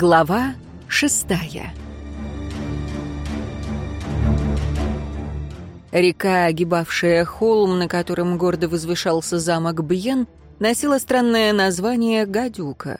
Глава шестая Река, огибавшая холм, на котором гордо возвышался замок Бьен, носила странное название «Гадюка».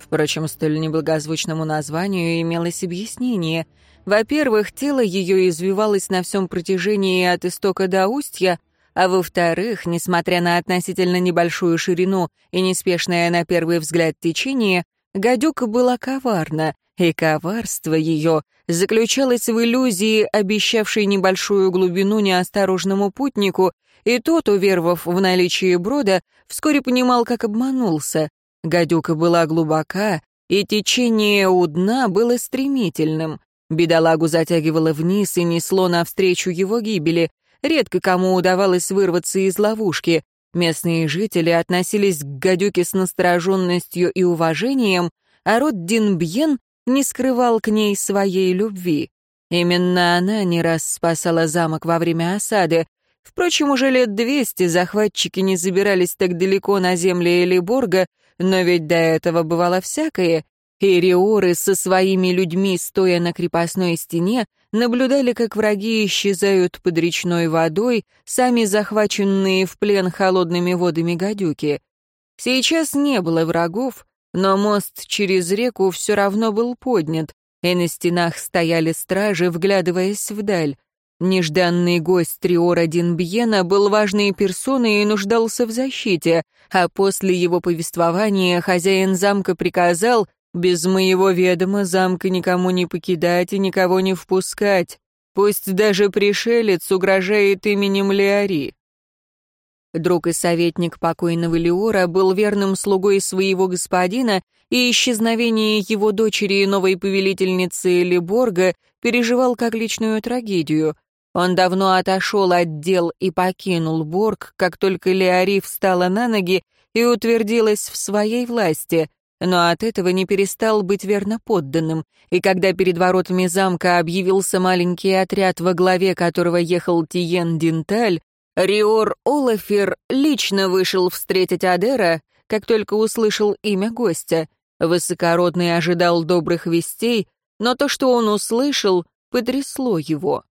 Впрочем, столь неблагозвучному названию имелось объяснение. Во-первых, тело ее извивалось на всем протяжении от истока до устья, а во-вторых, несмотря на относительно небольшую ширину и неспешное на первый взгляд течение, гадюка была коварна, и коварство ее заключалось в иллюзии, обещавшей небольшую глубину неосторожному путнику, и тот, уверовав в наличие брода, вскоре понимал, как обманулся. Гадюка была глубока, и течение у дна было стремительным. Бедолагу затягивало вниз и несло навстречу его гибели. Редко кому удавалось вырваться из ловушки. Местные жители относились к гадюке с настороженностью и уважением, а род Динбьен не скрывал к ней своей любви. Именно она не раз спасала замок во время осады. Впрочем, уже лет двести захватчики не забирались так далеко на земли Элиборга, но ведь до этого бывало всякое, и риоры со своими людьми, стоя на крепостной стене, наблюдали, как враги исчезают под речной водой, сами захваченные в плен холодными водами гадюки. Сейчас не было врагов, но мост через реку все равно был поднят, и на стенах стояли стражи, вглядываясь вдаль. Нежданный гость Триора Динбьена был важной персоной и нуждался в защите, а после его повествования хозяин замка приказал без моего ведома замка никому не покидать и никого не впускать. Пусть даже пришелец угрожает именем Леари. Друг и советник покойного Леора был верным слугой своего господина, и исчезновение его дочери и новой повелительницы Леборга переживал как личную трагедию. Он давно отошел от дел и покинул Борг, как только Леари встала на ноги и утвердилась в своей власти, но от этого не перестал быть верно подданным, и когда перед воротами замка объявился маленький отряд, во главе которого ехал Тиен Динталь, Риор Олафер лично вышел встретить Адера, как только услышал имя гостя. Высокородный ожидал добрых вестей, но то, что он услышал, потрясло его.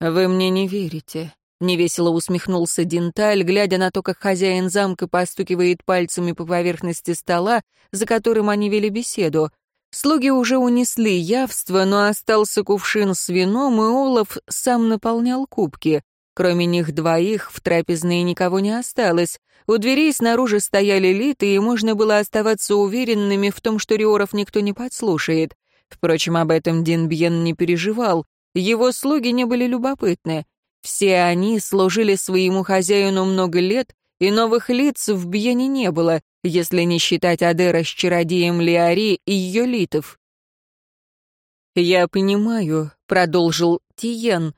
«Вы мне не верите», — невесело усмехнулся Денталь, глядя на то, как хозяин замка постукивает пальцами по поверхности стола, за которым они вели беседу. Слуги уже унесли явство, но остался кувшин с вином, и Олаф сам наполнял кубки. Кроме них двоих в трапезной никого не осталось. У дверей снаружи стояли литы, и можно было оставаться уверенными в том, что Риоров никто не подслушает. Впрочем, об этом Динбьен не переживал. Его слуги не были любопытны. Все они служили своему хозяину много лет, и новых лиц в Бьене не было, если не считать Адера с чародеем Леари и ее литов. «Я понимаю», — продолжил Тиен,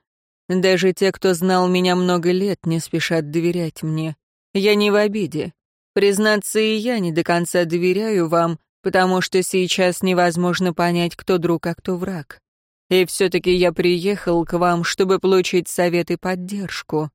даже те, кто знал меня много лет, не спешат доверять мне. Я не в обиде. Признаться, и я не до конца доверяю вам, потому что сейчас невозможно понять, кто друг, а кто враг. И все-таки я приехал к вам, чтобы получить совет и поддержку».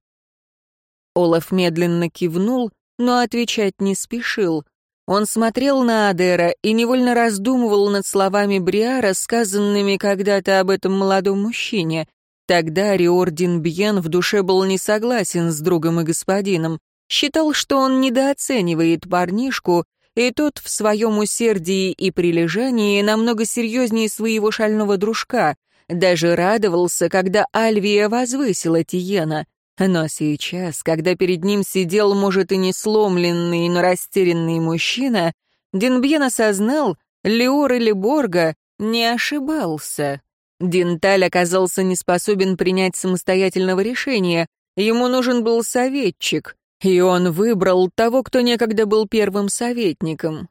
Олаф медленно кивнул, но отвечать не спешил. Он смотрел на Адера и невольно раздумывал над словами Бриара, сказанными когда-то об этом молодом мужчине. Тогда Риордин Бьен в душе был не согласен с другом и господином, считал, что он недооценивает парнишку, и тот в своем усердии и прилежании намного серьезнее своего шального дружка, даже радовался, когда Альвия возвысила Тиена. Но сейчас, когда перед ним сидел, может, и не сломленный, но растерянный мужчина, Динбьен осознал, Леор или Борга не ошибался. Денталь оказался не способен принять самостоятельного решения. Ему нужен был советчик, и он выбрал того, кто некогда был первым советником.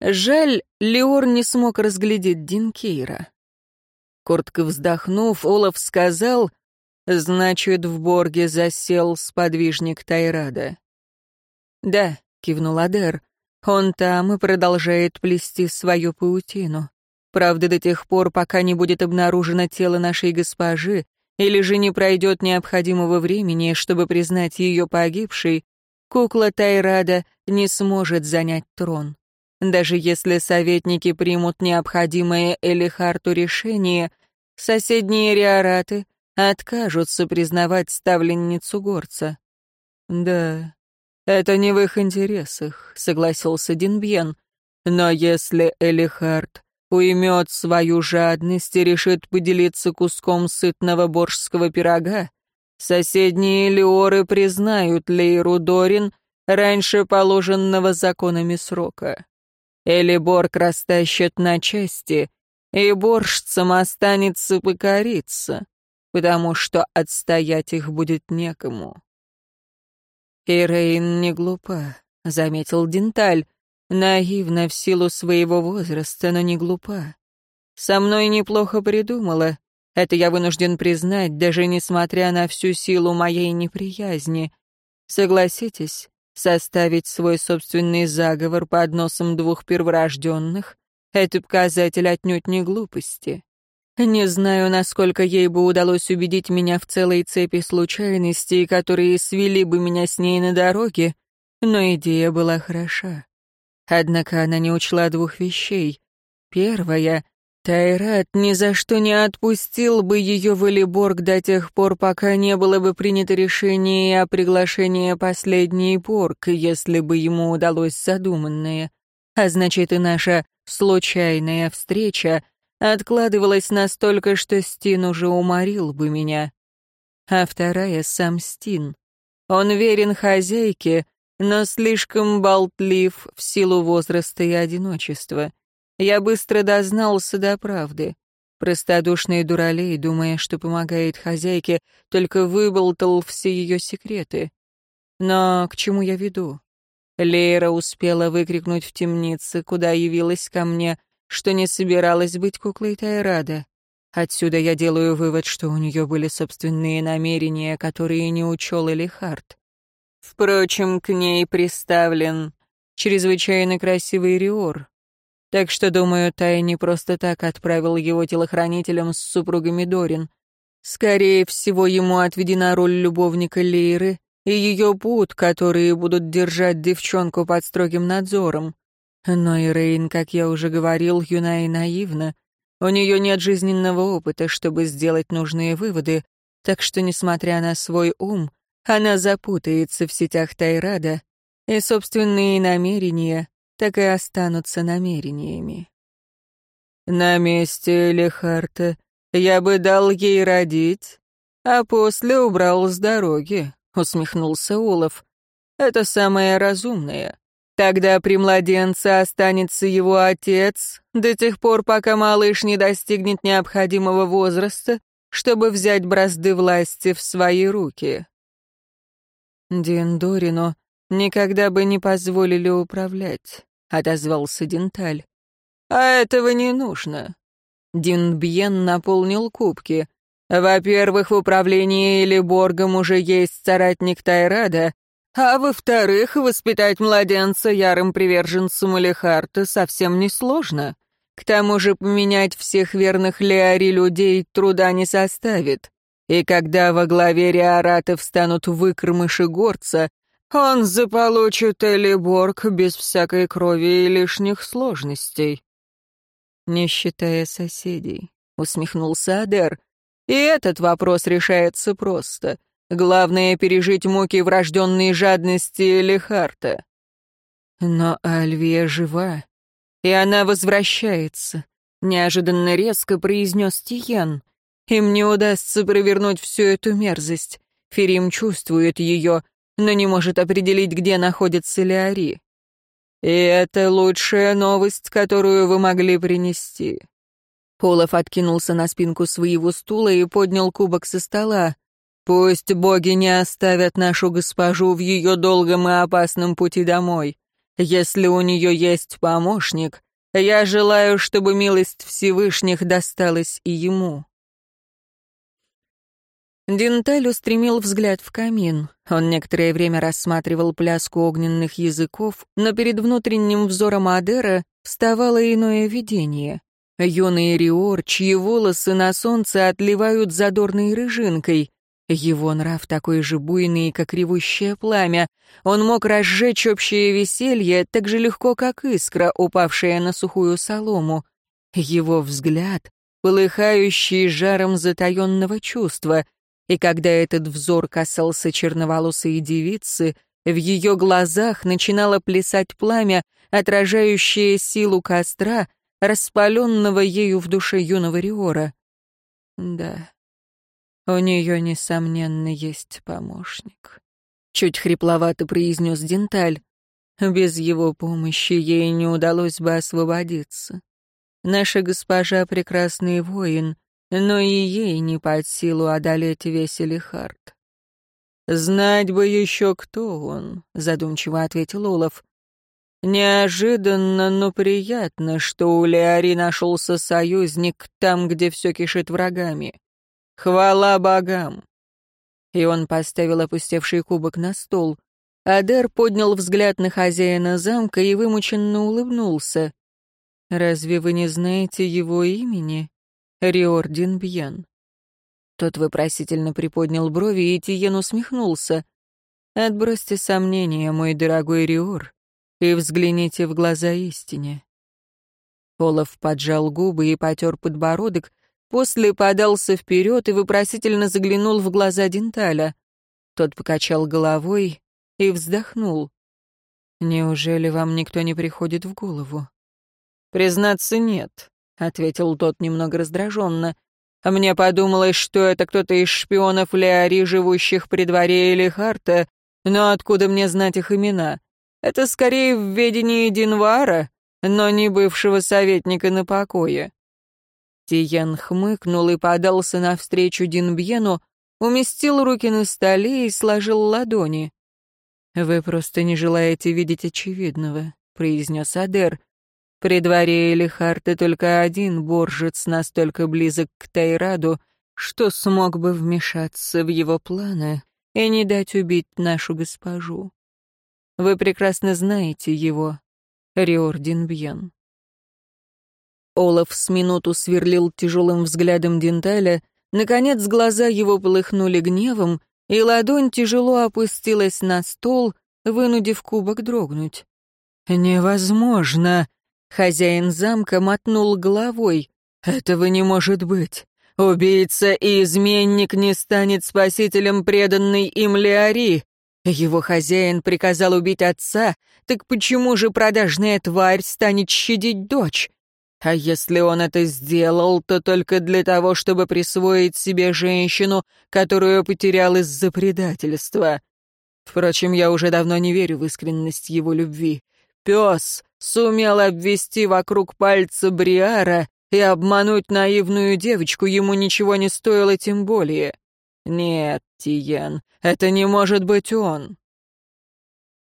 Жаль, Леор не смог разглядеть Динкейра. Коротко вздохнув, Олаф сказал, «Значит, в Борге засел сподвижник Тайрада». «Да», — кивнул Адер, — «он там и продолжает плести свою паутину. Правда, до тех пор, пока не будет обнаружено тело нашей госпожи, или же не пройдет необходимого времени, чтобы признать ее погибшей, кукла Тайрада не сможет занять трон. Даже если советники примут необходимое Элихарту решение, соседние риораты откажутся признавать ставленницу горца. «Да, это не в их интересах», — согласился Динбьен. «Но если Элихард уймет свою жадность и решит поделиться куском сытного боржского пирога, соседние леоры признают Лейру Дорин раньше положенного законами срока. Элиборг растащат на части, и боржцам останется покориться, потому что отстоять их будет некому. «И Рейн не глупа», — заметил Денталь, наивна в силу своего возраста, но не глупа. Со мной неплохо придумала. Это я вынужден признать, даже несмотря на всю силу моей неприязни. Согласитесь, составить свой собственный заговор под носом двух перворожденных — это показатель отнюдь не глупости. Не знаю, насколько ей бы удалось убедить меня в целой цепи случайностей, которые свели бы меня с ней на дороге, но идея была хороша. Однако она не учла двух вещей. Первая — Тайрат ни за что не отпустил бы ее в Элиборг до тех пор, пока не было бы принято решение о приглашении последней порк, если бы ему удалось задуманное. А значит, и наша случайная встреча откладывалась настолько, что Стин уже уморил бы меня. А вторая — сам Стин. Он верен хозяйке, но слишком болтлив в силу возраста и одиночества. Я быстро дознался до правды. Простодушный дуралей, думая, что помогает хозяйке, только выболтал все ее секреты. Но к чему я веду? Лейра успела выкрикнуть в темнице, куда явилась ко мне, что не собиралась быть куклой Тайрада. Отсюда я делаю вывод, что у нее были собственные намерения, которые не учел Элихард. Впрочем, к ней приставлен чрезвычайно красивый Риор. Так что, думаю, Тай не просто так отправил его телохранителям с супругами Дорин. Скорее всего, ему отведена роль любовника Лейры и ее пут, которые будут держать девчонку под строгим надзором. Но и Рейн, как я уже говорил, юна и наивна. У нее нет жизненного опыта, чтобы сделать нужные выводы, так что, несмотря на свой ум, она запутается в сетях Тайрада, и собственные намерения так и останутся намерениями. На месте Лехарта я бы дал ей родить, а после убрал с дороги, усмехнулся Олаф. Это самое разумное. Тогда при младенце останется его отец до тех пор, пока малыш не достигнет необходимого возраста, чтобы взять бразды власти в свои руки. Диндорину никогда бы не позволили управлять», — отозвался Денталь. «А этого не нужно». Динбьен наполнил кубки. «Во-первых, в управлении Элиборгом уже есть соратник Тайрада, а во-вторых, воспитать младенца ярым приверженцем Элихарта совсем несложно. К тому же поменять всех верных Леари людей труда не составит. И когда во главе Риоратов станут выкормыши горца, он заполучит Элиборг без всякой крови и лишних сложностей. «Не считая соседей», — усмехнулся Адер. «И этот вопрос решается просто. Главное — пережить муки врожденной жадности Элихарта». Но Альвия жива, и она возвращается, — неожиданно резко произнес Тиен. Им не удастся провернуть всю эту мерзость. Ферим чувствует ее, но не может определить, где находится Леари. И это лучшая новость, которую вы могли принести. Полов откинулся на спинку своего стула и поднял кубок со стола. «Пусть боги не оставят нашу госпожу в ее долгом и опасном пути домой. Если у нее есть помощник, я желаю, чтобы милость Всевышних досталась и ему». Денталь устремил взгляд в камин. Он некоторое время рассматривал пляску огненных языков, но перед внутренним взором Адера вставало иное видение. Юный Риор, чьи волосы на солнце отливают задорной рыжинкой. Его нрав такой же буйный, как ревущее пламя. Он мог разжечь общее веселье так же легко, как искра, упавшая на сухую солому. Его взгляд, полыхающий жаром затаенного чувства, и когда этот взор касался черноволосой девицы, в ее глазах начинало плясать пламя, отражающее силу костра, распаленного ею в душе юного Риора. Да, у нее, несомненно, есть помощник. Чуть хрипловато произнес Денталь. Без его помощи ей не удалось бы освободиться. Наша госпожа — прекрасный воин, но и ей не под силу одолеть весь Элихард. «Знать бы еще, кто он», — задумчиво ответил Олаф. «Неожиданно, но приятно, что у Леари нашелся союзник там, где все кишит врагами. Хвала богам!» И он поставил опустевший кубок на стол. Адер поднял взгляд на хозяина замка и вымученно улыбнулся. «Разве вы не знаете его имени? Риордин Бьян?» Тот вопросительно приподнял брови, и Тиен усмехнулся. «Отбросьте сомнения, мой дорогой Риор, и взгляните в глаза истине». Олаф поджал губы и потер подбородок, После подался вперед и вопросительно заглянул в глаза Денталя. Тот покачал головой и вздохнул. «Неужели вам никто не приходит в голову?» «Признаться, нет», — ответил тот немного раздраженно. «Мне подумалось, что это кто-то из шпионов Леари, живущих при дворе Элихарта, но откуда мне знать их имена? Это скорее в ведении Динвара, но не бывшего советника на покое. Тиен хмыкнул и подался навстречу Динбьену, уместил руки на столе и сложил ладони. «Вы просто не желаете видеть очевидного», — произнес Адер. «При дворе Элихарта только один боржец настолько близок к Тайраду, что смог бы вмешаться в его планы и не дать убить нашу госпожу. Вы прекрасно знаете его, Риор Динбьен». Олаф с минуту сверлил тяжелым взглядом Денталя, наконец глаза его полыхнули гневом, и ладонь тяжело опустилась на стол, вынудив кубок дрогнуть. «Невозможно!» — хозяин замка мотнул головой. «Этого не может быть. Убийца и изменник не станет спасителем преданной им Леари. Его хозяин приказал убить отца, так почему же продажная тварь станет щадить дочь? А если он это сделал, то только для того, чтобы присвоить себе женщину, которую потерял из-за предательства. Впрочем, я уже давно не верю в искренность его любви. Пес сумел обвести вокруг пальца Бриара и обмануть наивную девочку ему ничего не стоило тем более. Нет, Тиен, это не может быть он.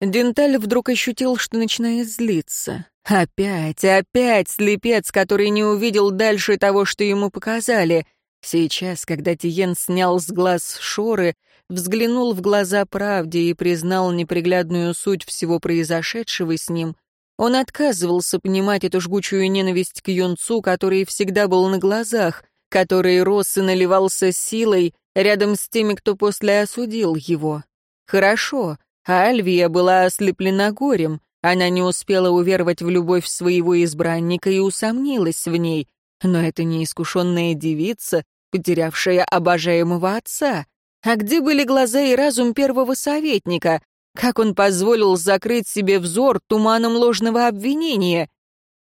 Денталь вдруг ощутил, что начинает злиться. Опять, опять слепец, который не увидел дальше того, что ему показали. Сейчас, когда Тиен снял с глаз шоры, взглянул в глаза правде и признал неприглядную суть всего произошедшего с ним, он отказывался понимать эту жгучую ненависть к юнцу, который всегда был на глазах, который рос и наливался силой рядом с теми, кто после осудил его. Хорошо, а Альвия была ослеплена горем, она не успела уверовать в любовь своего избранника и усомнилась в ней, но это неискушенная девица, потерявшая обожаемого отца. А где были глаза и разум первого советника? Как он позволил закрыть себе взор туманом ложного обвинения?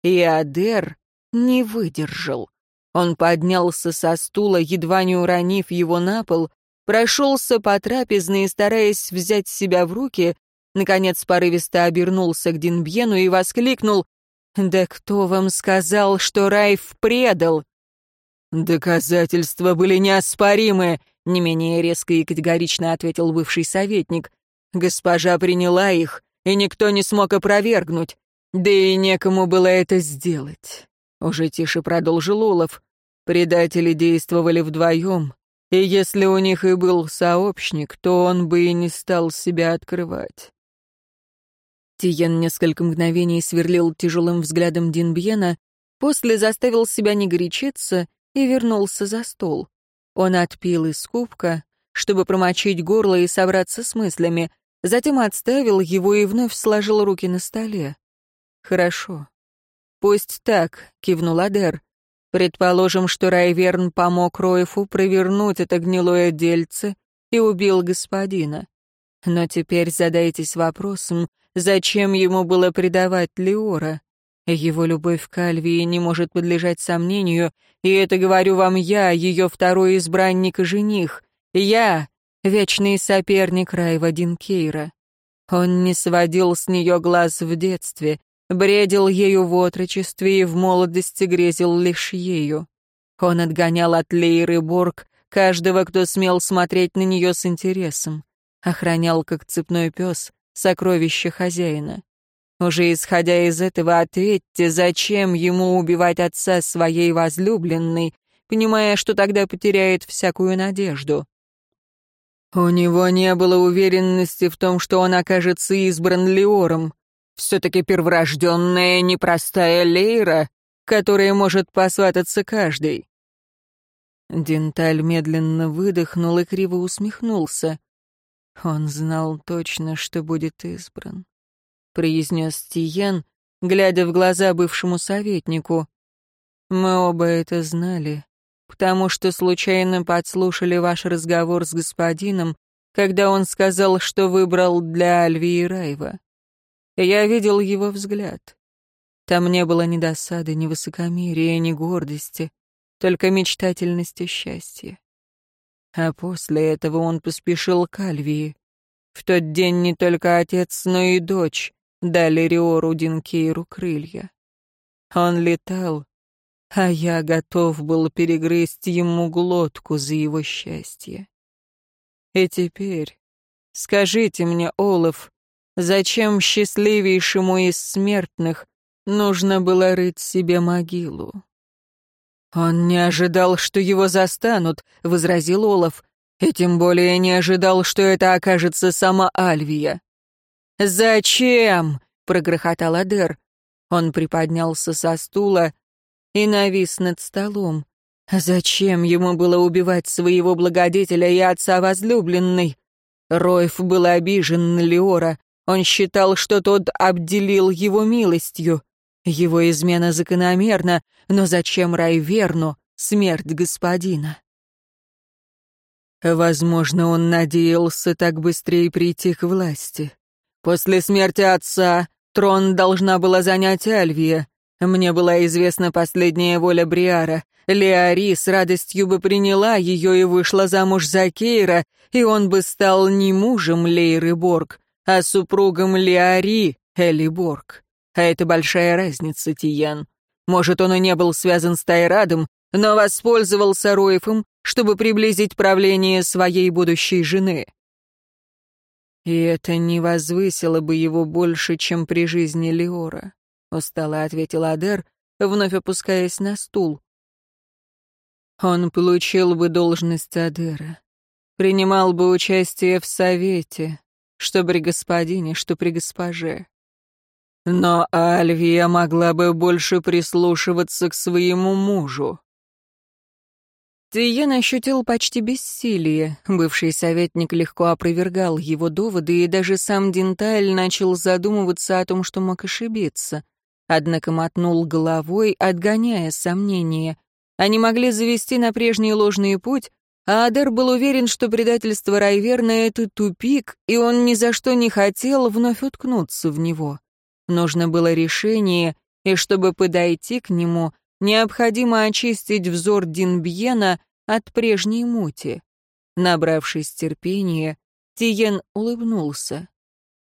И Адер не выдержал. Он поднялся со стула, едва не уронив его на пол, прошелся по трапезной, стараясь взять себя в руки, наконец порывисто обернулся к Динбьену и воскликнул «Да кто вам сказал, что Райф предал?» «Доказательства были неоспоримы», — не менее резко и категорично ответил бывший советник. «Госпожа приняла их, и никто не смог опровергнуть. Да и некому было это сделать». Уже тише продолжил Олов. Предатели действовали вдвоем, и если у них и был сообщник, то он бы и не стал себя открывать. Тиен несколько мгновений сверлил тяжелым взглядом Динбьена, после заставил себя не горячиться и вернулся за стол. Он отпил из кубка, чтобы промочить горло и собраться с мыслями, затем отставил его и вновь сложил руки на столе. «Хорошо. Пусть так», — кивнул Адер. «Предположим, что Райверн помог Роефу провернуть это гнилое дельце и убил господина. Но теперь задайтесь вопросом, зачем ему было предавать Леора? Его любовь к Альвии не может подлежать сомнению, и это говорю вам я, ее второй избранник и жених. Я, вечный соперник Райва Динкейра. Он не сводил с нее глаз в детстве, бредил ею в отрочестве и в молодости грезил лишь ею. Он отгонял от Лейры Борг каждого, кто смел смотреть на нее с интересом, охранял, как цепной пес, сокровище хозяина. Уже исходя из этого, ответьте, зачем ему убивать отца своей возлюбленной, понимая, что тогда потеряет всякую надежду. У него не было уверенности в том, что он окажется избран Леором. Все-таки перворожденная непростая Лейра, которая может посвататься каждый. Денталь медленно выдохнул и криво усмехнулся. Он знал точно, что будет избран. — произнес Тиен, глядя в глаза бывшему советнику. «Мы оба это знали, потому что случайно подслушали ваш разговор с господином, когда он сказал, что выбрал для Альви и Райва. Я видел его взгляд. Там не было ни досады, ни высокомерия, ни гордости, только мечтательность и счастье. А после этого он поспешил к Альвии. В тот день не только отец, но и дочь дали Риору Динкейру крылья. Он летал, а я готов был перегрызть ему глотку за его счастье. И теперь скажите мне, Олаф, зачем счастливейшему из смертных нужно было рыть себе могилу? «Он не ожидал, что его застанут», — возразил Олаф, «и тем более не ожидал, что это окажется сама Альвия. «Зачем?» — прогрохотал Адер. Он приподнялся со стула и навис над столом. Зачем ему было убивать своего благодетеля и отца возлюбленной? Ройф был обижен на Леора. Он считал, что тот обделил его милостью. Его измена закономерна, но зачем Райверну смерть господина? Возможно, он надеялся так быстрее прийти к власти. После смерти отца трон должна была занять Альвия. Мне была известна последняя воля Бриара. Леари с радостью бы приняла ее и вышла замуж за Кейра, и он бы стал не мужем Лейры Борг, а супругом Леари Эли Борг. А это большая разница, Тиян. Может, он и не был связан с Тайрадом, но воспользовался Роефом, чтобы приблизить правление своей будущей жены. И это не возвысило бы его больше, чем при жизни Леора, устало ответил Адер, вновь опускаясь на стул. Он получил бы должность Адера, принимал бы участие в совете, что при господине, что при госпоже. Но Альвия могла бы больше прислушиваться к своему мужу. Тиен ощутил почти бессилие. Бывший советник легко опровергал его доводы, и даже сам Денталь начал задумываться о том, что мог ошибиться. Однако мотнул головой, отгоняя сомнения. Они могли завести на прежний ложный путь, а Адер был уверен, что предательство Райверна — это тупик, и он ни за что не хотел вновь уткнуться в него. Нужно было решение, и чтобы подойти к нему, Необходимо очистить взор Динбьена от прежней мути. Набравшись терпения, Тиен улыбнулся.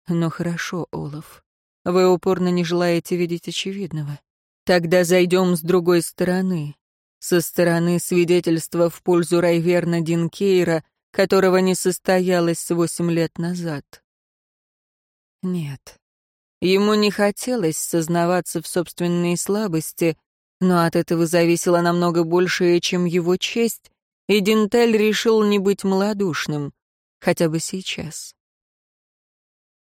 «Ну хорошо, Олаф. Вы упорно не желаете видеть очевидного. Тогда зайдем с другой стороны. Со стороны свидетельства в пользу Райверна Динкейра, которого не состоялось восемь лет назад. Нет. Ему не хотелось сознаваться в собственной слабости, но от этого зависело намного большее, чем его честь, и Дентель решил не быть малодушным, хотя бы сейчас.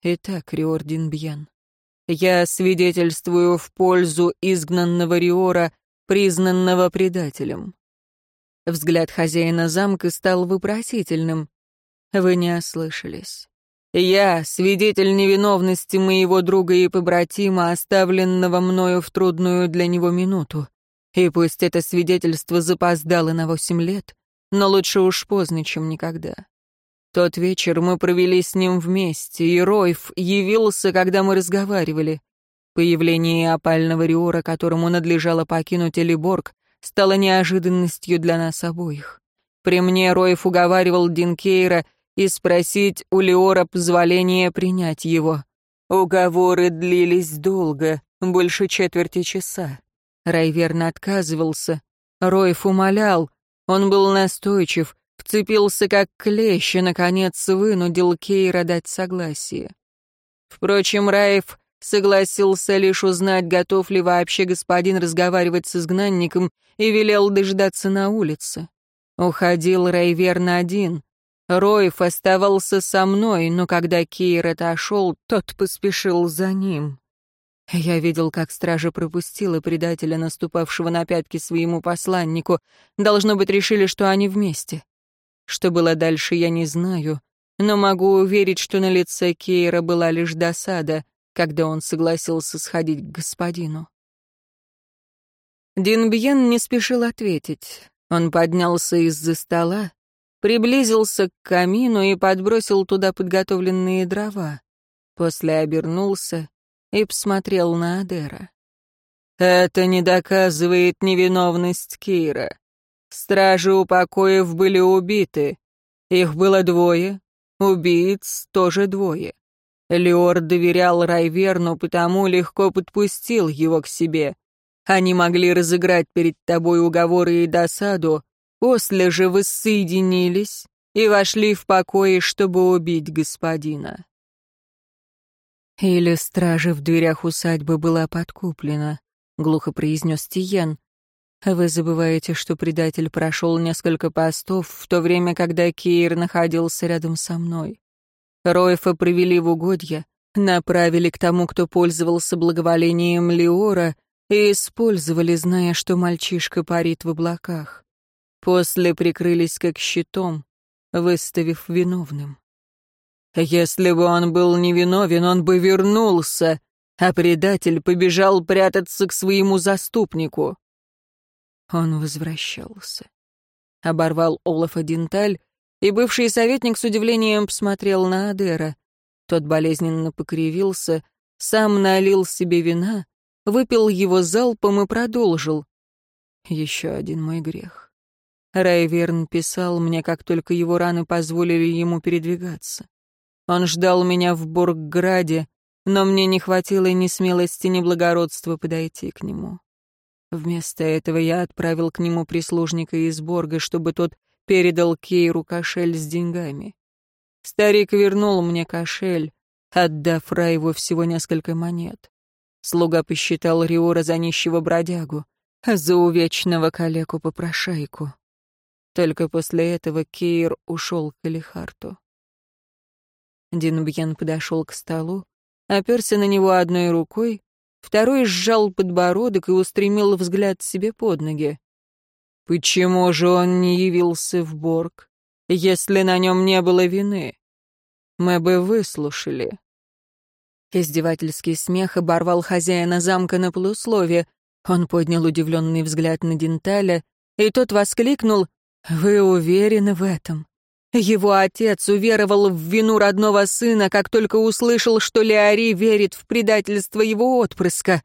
Итак, Риордин Бьян, я свидетельствую в пользу изгнанного Риора, признанного предателем. Взгляд хозяина замка стал вопросительным. Вы не ослышались. Я — свидетель невиновности моего друга и побратима, оставленного мною в трудную для него минуту. И пусть это свидетельство запоздало на восемь лет, но лучше уж поздно, чем никогда. Тот вечер мы провели с ним вместе, и Ройф явился, когда мы разговаривали. Появление опального Риора, которому надлежало покинуть Элиборг, стало неожиданностью для нас обоих. При мне Ройф уговаривал Динкейра и спросить у Леора позволения принять его. Уговоры длились долго, больше четверти часа. Райверн отказывался. Ройф умолял. Он был настойчив, вцепился как клещ и, наконец, вынудил Кейра дать согласие. Впрочем, Райф согласился лишь узнать, готов ли вообще господин разговаривать с изгнанником, и велел дождаться на улице. Уходил Райверн один. Ройф оставался со мной, но когда Кейр отошел, тот поспешил за ним. Я видел, как стража пропустила предателя, наступавшего на пятки своему посланнику. Должно быть, решили, что они вместе. Что было дальше, я не знаю, но могу уверить, что на лице Кейра была лишь досада, когда он согласился сходить к господину. Динбьен не спешил ответить. Он поднялся из-за стола, приблизился к камину и подбросил туда подготовленные дрова. После обернулся и посмотрел на Адера. «Это не доказывает невиновность Кира. Стражи у покоев были убиты. Их было двое, убийц тоже двое. Леор доверял Райверну, потому легко подпустил его к себе. Они могли разыграть перед тобой уговоры и досаду, после же воссоединились и вошли в покои, чтобы убить господина. «Или стража в дверях усадьбы была подкуплена», — глухо произнес Тиен. «Вы забываете, что предатель прошел несколько постов в то время, когда Кейр находился рядом со мной. Роефа привели в угодья, направили к тому, кто пользовался благоволением Леора, и использовали, зная, что мальчишка парит в облаках. После прикрылись как щитом, выставив виновным. Если бы он был невиновен, он бы вернулся, а предатель побежал прятаться к своему заступнику. Он возвращался. Оборвал Олафа Денталь, и бывший советник с удивлением посмотрел на Адера. Тот болезненно покривился, сам налил себе вина, выпил его залпом и продолжил. Еще один мой грех. Райверн писал мне, как только его раны позволили ему передвигаться. Он ждал меня в Боргграде, но мне не хватило ни смелости, ни благородства подойти к нему. Вместо этого я отправил к нему прислужника из Борга, чтобы тот передал Кейру кошель с деньгами. Старик вернул мне кошель, отдав Райву всего несколько монет. Слуга посчитал Риора за нищего бродягу, а за увечного калеку-попрошайку. Только после этого Кейр ушел к Элихарту. Динбьен подошел к столу, оперся на него одной рукой, второй сжал подбородок и устремил взгляд себе под ноги. Почему же он не явился в Борг, если на нем не было вины? Мы бы выслушали. Издевательский смех оборвал хозяина замка на полуслове. Он поднял удивленный взгляд на Денталя, и тот воскликнул «Вы уверены в этом? Его отец уверовал в вину родного сына, как только услышал, что Леари верит в предательство его отпрыска.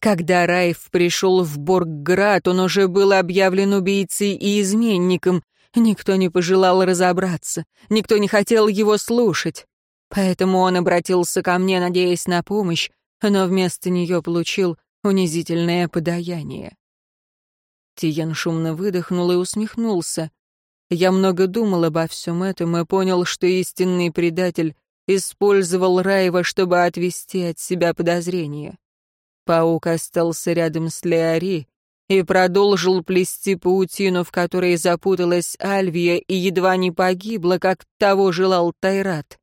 Когда Райф пришел в Боргград, он уже был объявлен убийцей и изменником. Никто не пожелал разобраться, никто не хотел его слушать. Поэтому он обратился ко мне, надеясь на помощь, но вместо нее получил унизительное подаяние. Тиен шумно выдохнул и усмехнулся. Я много думал обо всем этом и понял, что истинный предатель использовал Раева, чтобы отвести от себя подозрения. Паук остался рядом с Леари и продолжил плести паутину, в которой запуталась Альвия и едва не погибла, как того желал Тайрат.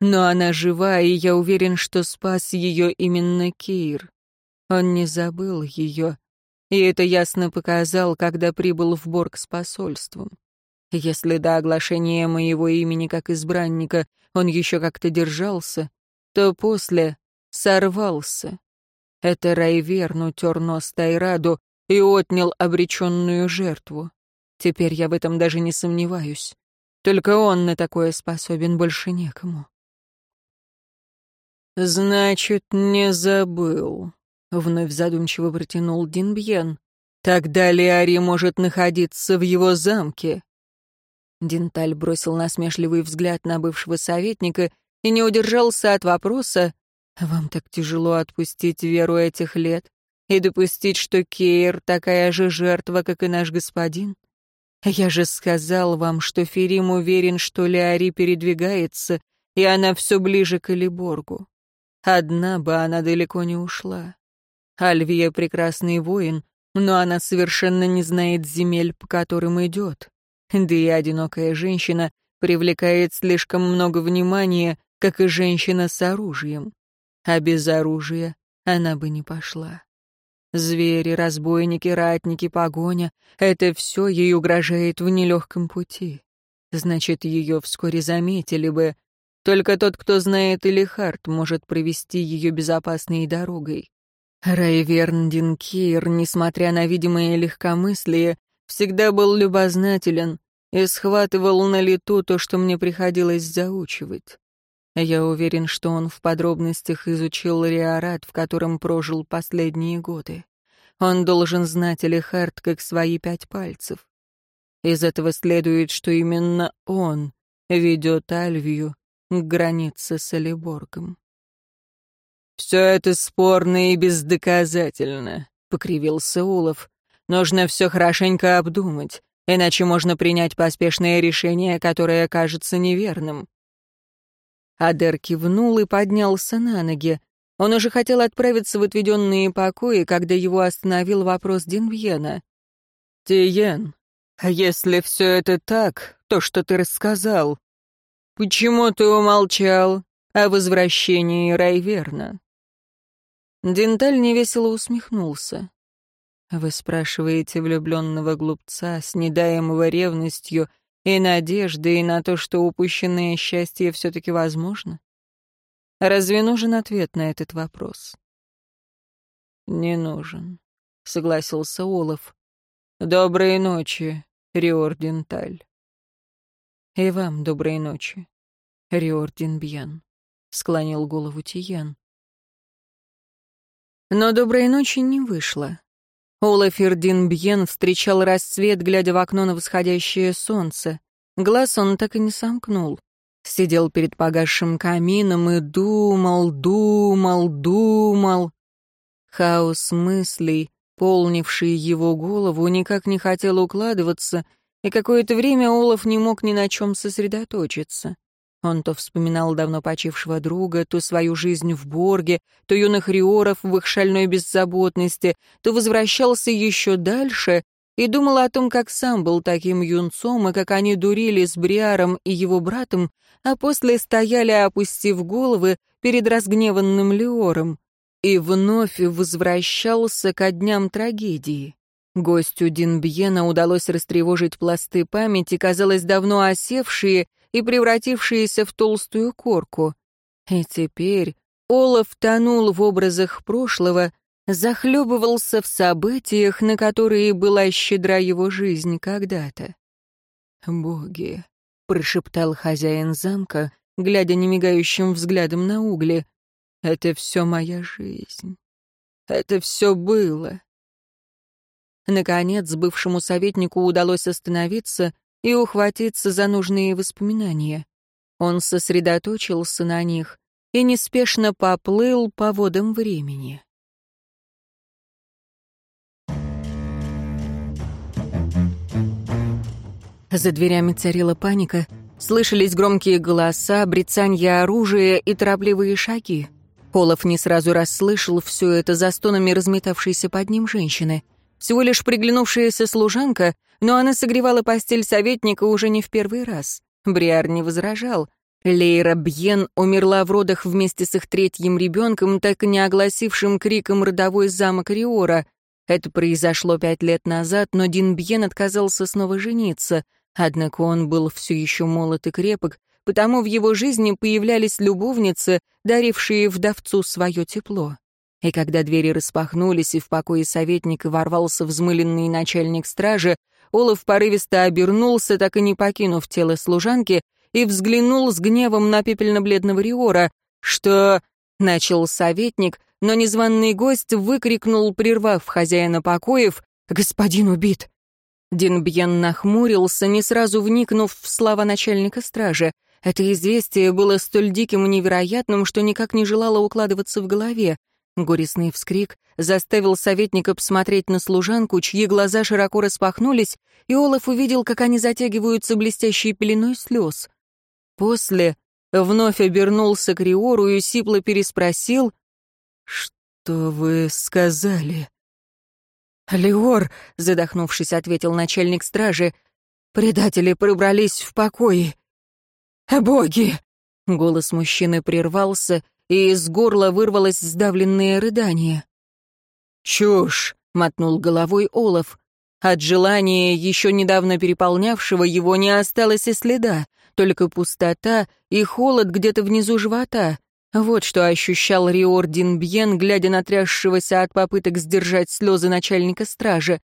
Но она жива, и я уверен, что спас ее именно Кир. Он не забыл ее, и это ясно показал, когда прибыл в Борг с посольством. Если до оглашения моего имени как избранника он еще как-то держался, то после сорвался. Это Райверн утер нос Тайраду и отнял обреченную жертву. Теперь я в этом даже не сомневаюсь. Только он на такое способен, больше некому. «Значит, не забыл», — вновь задумчиво протянул Динбьен. «Тогда Леари может находиться в его замке». Динталь бросил насмешливый взгляд на бывшего советника и не удержался от вопроса, «Вам так тяжело отпустить веру этих лет и допустить, что Кейр такая же жертва, как и наш господин? Я же сказал вам, что Ферим уверен, что Леари передвигается, и она все ближе к Элиборгу. Одна бы она далеко не ушла. Альвия — прекрасный воин, но она совершенно не знает земель, по которым идет. Да и одинокая женщина привлекает слишком много внимания, как и женщина с оружием. А без оружия она бы не пошла. Звери, разбойники, ратники, погоня — это все ей угрожает в нелегком пути. Значит, ее вскоре заметили бы. Только тот, кто знает Элихард, может провести ее безопасной дорогой. Райверн Динкир, несмотря на видимое легкомыслие, всегда был любознателен и схватывал на лету то, что мне приходилось заучивать. Я уверен, что он в подробностях изучил Риорат, в котором прожил последние годы. Он должен знать Элихард как свои пять пальцев. Из этого следует, что именно он ведет Альвию к границе с Алиборгом. «Все это спорно и бездоказательно», — покривился Улов. Нужно все хорошенько обдумать, иначе можно принять поспешное решение, которое кажется неверным. Адер кивнул и поднялся на ноги. Он уже хотел отправиться в отведенные покои, когда его остановил вопрос Динвьена. «Тиен, а если все это так, то, что ты рассказал, почему ты умолчал о возвращении Райверна?» Денталь невесело усмехнулся. Вы спрашиваете влюбленного глупца с недаемого ревностью и надеждой на то, что упущенное счастье все-таки возможно? Разве нужен ответ на этот вопрос? «Не нужен», — согласился Олаф. «Доброй ночи, Риорденталь». «И вам доброй ночи, Риорден склонил голову Тиен. Но доброй ночи не вышло. Олафердин Бьен встречал рассвет, глядя в окно на восходящее солнце. Глаз он так и не сомкнул. Сидел перед погасшим камином и думал, думал, думал. Хаос мыслей, полнивший его голову, никак не хотел укладываться, и какое-то время Олаф не мог ни на чем сосредоточиться. Он то вспоминал давно почившего друга, то свою жизнь в Борге, то юных риоров в их шальной беззаботности, то возвращался еще дальше и думал о том, как сам был таким юнцом, и как они дурили с Бриаром и его братом, а после стояли, опустив головы, перед разгневанным Леором, и вновь возвращался ко дням трагедии. Гостю Динбьена удалось растревожить пласты памяти, казалось, давно осевшие и превратившиеся в толстую корку. И теперь Олаф тонул в образах прошлого, захлебывался в событиях, на которые была щедра его жизнь когда-то. «Боги», — прошептал хозяин замка, глядя немигающим взглядом на угли, — «это все моя жизнь. Это все было. Наконец, бывшему советнику удалось остановиться и ухватиться за нужные воспоминания. Он сосредоточился на них и неспешно поплыл по водам времени. За дверями царила паника, слышались громкие голоса, брецанье оружия и торопливые шаги. Олаф не сразу расслышал все это за стонами разметавшейся под ним женщины — всего лишь приглянувшаяся служанка, но она согревала постель советника уже не в первый раз. Бриар не возражал. Лейра Бьен умерла в родах вместе с их третьим ребенком, так и не огласившим криком родовой замок Риора. Это произошло пять лет назад, но Дин Бьен отказался снова жениться. Однако он был все еще молод и крепок, потому в его жизни появлялись любовницы, дарившие вдовцу свое тепло. И когда двери распахнулись, и в покое советника ворвался взмыленный начальник стражи, Олаф порывисто обернулся, так и не покинув тело служанки, и взглянул с гневом на пепельно-бледного Риора, что... Начал советник, но незваный гость выкрикнул, прервав хозяина покоев, «Господин убит!» Динбьен нахмурился, не сразу вникнув в слова начальника стражи. Это известие было столь диким и невероятным, что никак не желало укладываться в голове. Горестный вскрик заставил советника посмотреть на служанку, чьи глаза широко распахнулись, и Олаф увидел, как они затягиваются блестящей пеленой слез. После вновь обернулся к Риору и сипло переспросил, «Что вы сказали?» «Леор», — задохнувшись, ответил начальник стражи, «предатели пробрались в покое». «Боги!» — голос мужчины прервался, и из горла вырвалось сдавленное рыдание. «Чушь!» — мотнул головой Олаф. От желания, еще недавно переполнявшего его, не осталось и следа, только пустота и холод где-то внизу живота. Вот что ощущал Риор Динбьен, глядя на трясшегося от попыток сдержать слезы начальника стражи.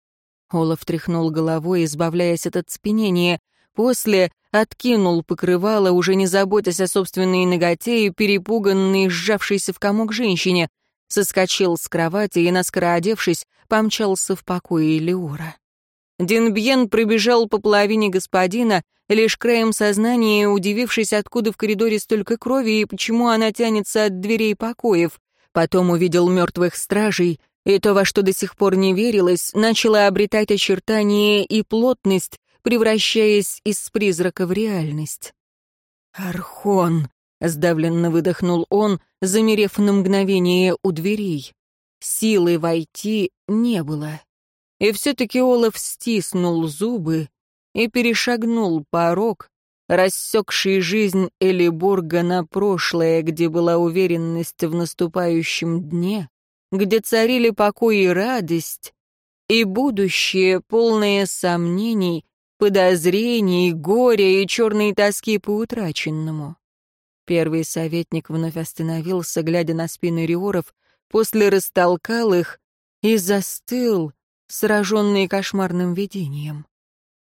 Олаф тряхнул головой, избавляясь от оцепенения. После откинул покрывало, уже не заботясь о собственной ноготе и перепуганный, сжавшийся в комок женщине, соскочил с кровати и, наскоро одевшись, помчался в покое Леора. Динбьен пробежал по половине господина, лишь краем сознания удивившись, откуда в коридоре столько крови и почему она тянется от дверей покоев. Потом увидел мертвых стражей, и то, во что до сих пор не верилось, начало обретать очертания и плотность, превращаясь из призрака в реальность. «Архон!» — сдавленно выдохнул он, замерев на мгновение у дверей. Силы войти не было. И все-таки Олаф стиснул зубы и перешагнул порог, рассекший жизнь Элибурга на прошлое, где была уверенность в наступающем дне, где царили покой и радость, и будущее, полное сомнений, подозрений, горя и черной тоски по утраченному. Первый советник вновь остановился, глядя на спины риоров, после растолкал их и застыл, сраженный кошмарным видением.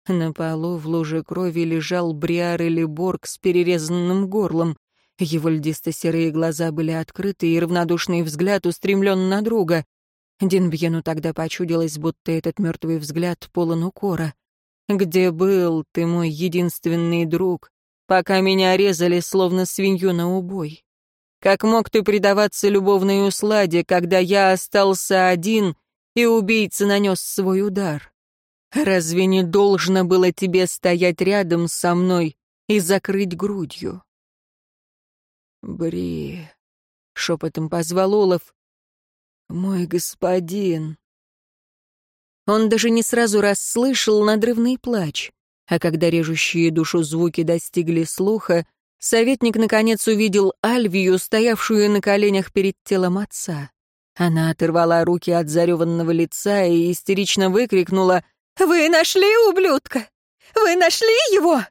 На полу в луже крови лежал Бриар или Борг с перерезанным горлом. Его льдисто-серые глаза были открыты, и равнодушный взгляд устремлен на друга. Динбьену тогда почудилось, будто этот мертвый взгляд полон укора. «Где был ты, мой единственный друг, пока меня резали, словно свинью на убой? Как мог ты предаваться любовной усладе, когда я остался один, и убийца нанес свой удар?» Разве не должно было тебе стоять рядом со мной и закрыть грудью? Бри, шепотом позвал Олаф. Мой господин. Он даже не сразу расслышал надрывный плач, а когда режущие душу звуки достигли слуха, советник наконец увидел Альвию, стоявшую на коленях перед телом отца. Она оторвала руки от зареванного лица и истерично выкрикнула «Вы нашли ублюдка? Вы нашли его?»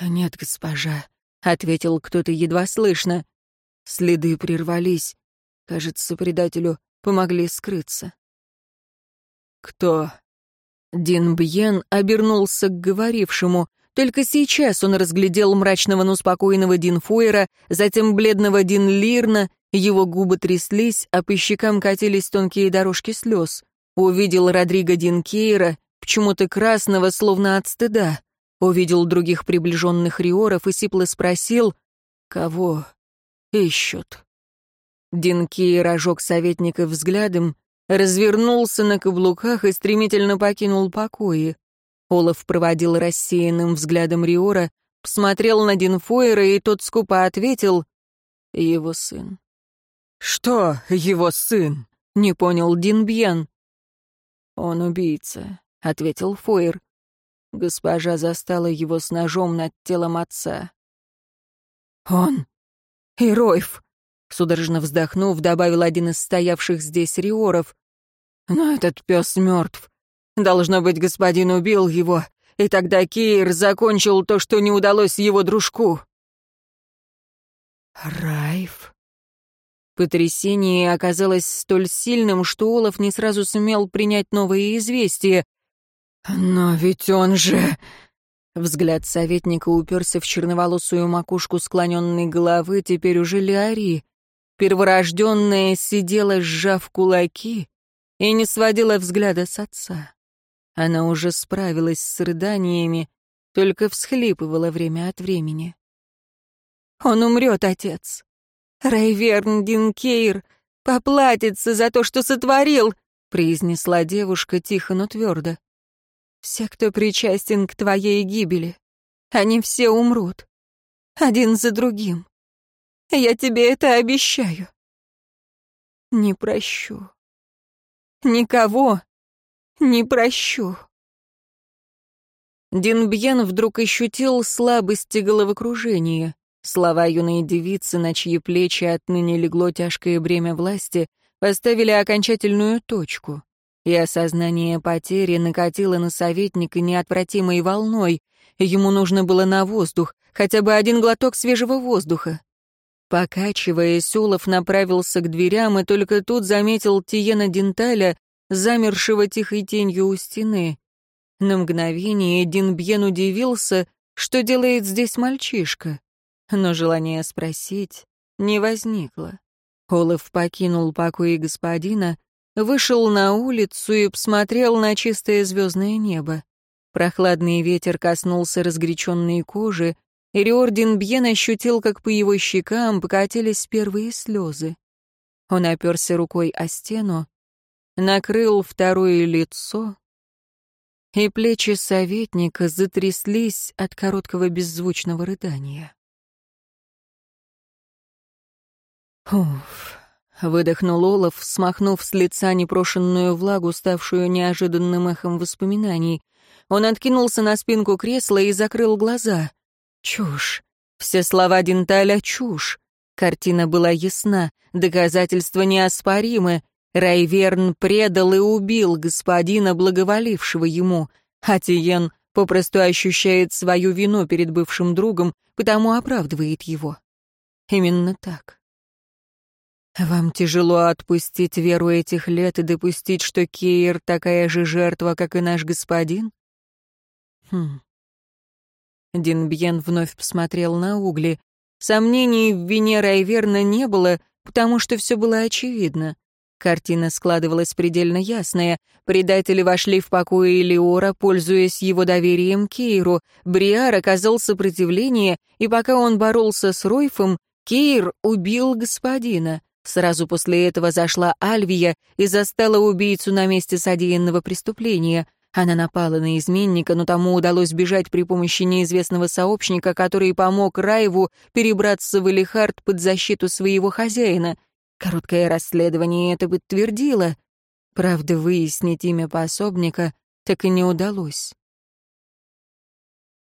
«Нет, госпожа», — ответил кто-то едва слышно. Следы прервались. Кажется, предателю помогли скрыться. «Кто?» Дин Бьен обернулся к говорившему. Только сейчас он разглядел мрачного, но спокойного Дин Фойера, затем бледного Дин Лирна, его губы тряслись, а по щекам катились тонкие дорожки слез. Увидел Родриго Динкейра, почему-то красного, словно от стыда. Увидел других приближенных риоров и сипло спросил, кого ищут. Динкейр ожег советника взглядом, развернулся на каблуках и стремительно покинул покои. Олаф проводил рассеянным взглядом Риора, посмотрел на Динфойера, и тот скупо ответил «Его сын». «Что его сын?» — не понял Динбьен. «Он убийца», — ответил Фойер. Госпожа застала его с ножом над телом отца. «Он! Иройф!» — судорожно вздохнув, добавил один из стоявших здесь риоров. «Но этот пес мертв. Должно быть, господин убил его. и тогда Кейр закончил то, что не удалось его дружку. Райф. Потрясение оказалось столь сильным, что Олаф не сразу сумел принять новые известия. «Но ведь он же...» Взгляд советника уперся в черноволосую макушку склоненной головы, теперь уже Леари. Перворожденная сидела, сжав кулаки, и не сводила взгляда с отца. Она уже справилась с рыданиями, только всхлипывала время от времени. «Он умрет, отец. Райверн Динкейр поплатится за то, что сотворил», произнесла девушка тихо, но твердо. «Все, кто причастен к твоей гибели, они все умрут. Один за другим. Я тебе это обещаю. Не прощу. Никого не прощу. Динбьен вдруг ощутил слабость и головокружение. Слова юной девицы, на чьи плечи отныне легло тяжкое бремя власти, поставили окончательную точку. И осознание потери накатило на советника неотвратимой волной. Ему нужно было на воздух, хотя бы один глоток свежего воздуха. Покачиваясь, Улов направился к дверям и только тут заметил Тиена Денталя, замершего тихой тенью у стены. На мгновение Динбьен удивился, что делает здесь мальчишка. Но желание спросить не возникло. Олаф покинул покои господина, вышел на улицу и посмотрел на чистое звездное небо. Прохладный ветер коснулся разгоряченной кожи, Риордин Бьен ощутил, как по его щекам покатились первые слезы. Он оперся рукой о стену, накрыл второе лицо, и плечи советника затряслись от короткого беззвучного рыдания. «Уф», — выдохнул Олаф, смахнув с лица непрошенную влагу, ставшую неожиданным эхом воспоминаний. Он откинулся на спинку кресла и закрыл глаза. Чушь. Все слова Денталя — чушь. Картина была ясна, доказательства неоспоримы. Райверн предал и убил господина, благоволившего ему, а Тиен попросту ощущает свою вину перед бывшим другом, потому оправдывает его. Именно так. Вам тяжело отпустить веру этих лет и допустить, что Кейр такая же жертва, как и наш господин? Хм. Динбьен вновь посмотрел на угли. Сомнений в вине Райверна не было, потому что все было очевидно. Картина складывалась предельно ясная. Предатели вошли в покои Леора, пользуясь его доверием Кейру. Бриар оказал сопротивление, и пока он боролся с Ройфом, Кейр убил господина. Сразу после этого зашла Альвия и застала убийцу на месте содеянного преступления. Она напала на изменника, но тому удалось бежать при помощи неизвестного сообщника, который помог Раеву перебраться в Элихард под защиту своего хозяина — Короткое расследование это подтвердило. Правда, выяснить имя пособника так и не удалось.